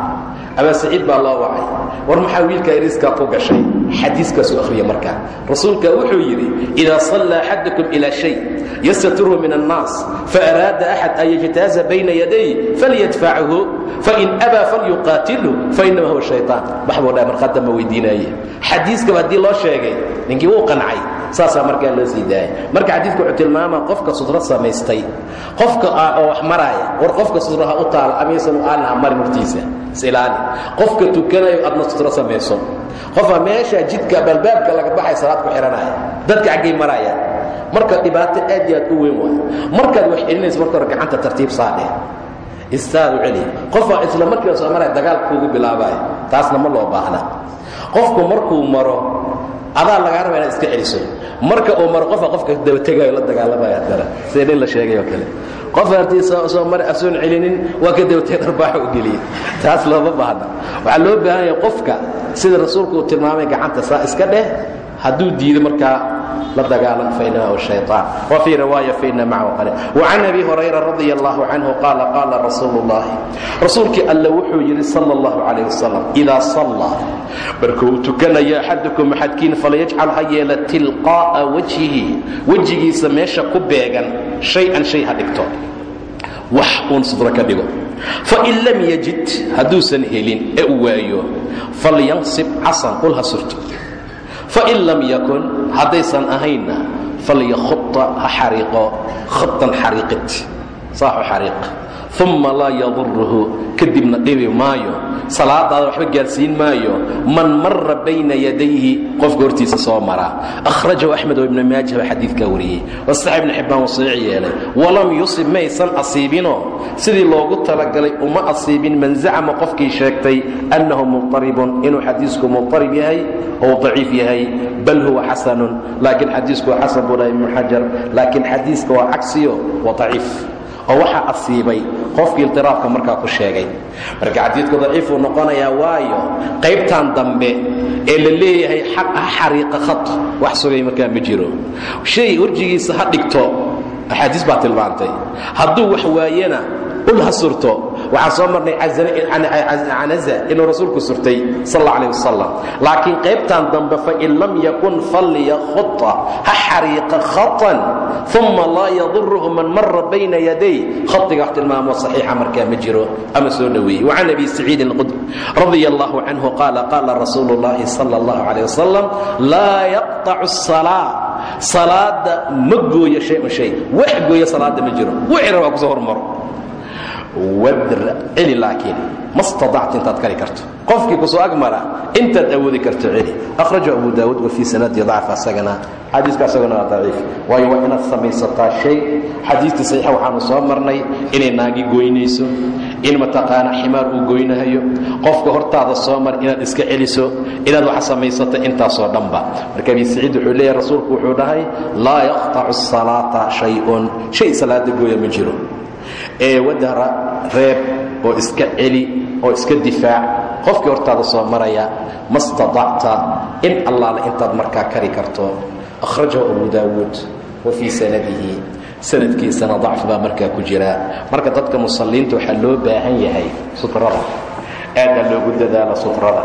abaa saciid baa loo wacay. War maxaa wiilkaa iriiskaa ku gashay? Xadiiskaasuu akhriya markaa rasuulka wuxuu yidhi idaa sallaa axadukum ilaa shay yastatirhu min annaas faaraada axad an yajtaaza bayna yaday falyadfachu fain abaa falyuqaatilhu fainama huwa shayطaan baxbuu dha markaa damba weydiinaaye xadiiskaba haddii loo sheegay ninkii wuu qancay saasaa markaa loo sii daaya marka xadiidku wuxuu tilmaamaa qofka sudro samaystay qofka oo wax maraaya war qofka sudro ha u taalo amaysan u marin hortiisa. Isilaali qofka tukanayo adna sudro samayso. Qofa meesha jidka balbaabka laga baxay salaad ku xidhanaya dadka xaggay maraayaan marka dhibaato aad iyo aad u weyn waayo. Markaad wax celinaysa marka hore gacanta tartiib saadheh istaad u celi. Qofaa isla markiiba soo maraya dagaal kuugu bilaabaya taasna ma loo baahna. Qofku markuu maro adaa lagaa raba inaad iska celiso. Marka uu maro qofa qofka dabategaayo la dagaalamaya haddana sida nin la sheegay oo kale? Qof haddii soo mare asoon celinin waa ka dabatee dharbaaxa u geliyey taas looma baahna. Waxaa loo baahan yahay qofka sida rasuulku uu tilmaamay gacanta saa iska dheh hadduu diido markaa la dagaalan fainahu shayaan wa fii riwaaya faina macahu qale. Wa abi hurayra radia allahu canhu qaala qaala rasuulu llahi rasuulkii alla wuxuu yidhi sal allahu calayh wasalam idaa sallaa. Markuu tukanayo axadukum axadkiin falayajcal ha yeela tilqaa'a wajhihi. Wejigiisa meesha ku beegan shay-an shay ha dhigto. Wax uun sidro ka dhigo. Fain lam yajid hadduusan helin ee u waayo falyansib casan ul ha surto fain lam yakun haddaysan ahaynna falyakhua ha xariiqo khatan xariiqid saaxu xariiq uma laa yaduruhu kadibna dhibi maayo salaadaada waxba gaarsiin maayo man mara bayna yadayhi qofka hortiisa soo mara akhrajahu axmed oo ibnu maajah baa xadiidkaa wariyey wasax ibnu xibbaan saxiix yeelay walam yusib maysan asiibinoo sidii loogu talagalay uma asiibin man zacama qofkii sheegtay annahu mutaribun inuu xadiisku mutarib yahay ou daciif yahay bal huwa xasanun laakiin xadiisku waa xasan buu dhaha ibnu xajar laakiin xadiiska waa cagsiyo waa daciif oo waxaa asiibay qofkii iltiraafka markaa ku sheegay. Marka xadiidku daciifuu noqonayaa waayo qaybtan dambe ee la leeyahay xaq ha xariiqa khat wax sugay markaa ma jiro. Shay horjigiisa ha dhigto axaadiis baa tilmaantay. Hadduu wax waayena ul ha surto. Waxaan soo marnay canaza inuu rasuulku surtay sal alla alih wasalam laakiin qaybtan dambe fain lam yakun falyakhua ha xariiqa khatan uma laa yaduruhu man mara bayna yaday. Khaiga tilmaamo saxiixa markaa ma jiro ama soo dhoweeyey wacan abi saciidin qudri radia allahu canhu qaala qaala rasuulu llahi sal allahu calayh wasalam laa yaqطacu salaa salaada ma gooyo shayun shay. Wax gooya salaada ma jiro. Wixii rabaa ku soo hormaro wadr celi laakiin ma staacta intaad kari karto. Qofkii ku soo agmara intaad awoodi karto celi akhrajahu abu daawuud wa fii sanadi dacf asagana. Xadiiska asagana waa daciif. Waayo waa inaad samaysataa shay. Xadiistii saxiixa waxaanu soo marnay inay naagi goynayso in mataqaana ximaar uu goynahayo. Qofka hortaada soo mar inaad iska celiso inaad wax samaysata intaasoo dhanba. Marka abi saciid wuxuu leeyahy rasuulku wuxuu dhahay laa yaqطacu salaata shay-un shay salaada gooya ma jiro ee wadara reeb oo iska celi oo iska difaac. Qofkii hortaada soo maraya ma staطacta in allaale intaad markaa kari karto. Akhrajahu abu daawuud wa fii sanadihi. Sanadkiisana dacf baa markaa ku jira. Marka dadka musalliinta waxaa loo baahan yahay sutrada. Aaddaa loogu dadaalo sutrada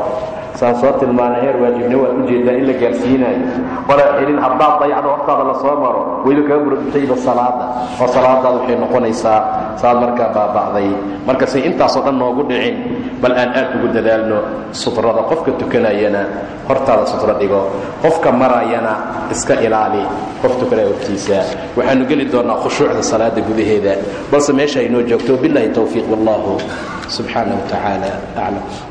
saan soo tilmaanay heer waajibnimo waad ujeeddaa in la gaarsiinaayo. Walaa xelin haddaad dayacdo hortaada la maro wayba kaga buradutayba salaada. Oo salaadaada waxay noqonaysaa saad markaa baaba'day marka say intaasoo dhan noogu dhicin bal aan aad ugu dadaalno sutrada qofka tukanayana hortaada sutro dhigo. Qofka marayana iska ilaali. Qof tukanaya hortiisa waxaanu geli doonnaa khushuucda salaada gudaheeda. Balse meesha aynoo joogto billahi towfiiq wallahu subxaana wa aclam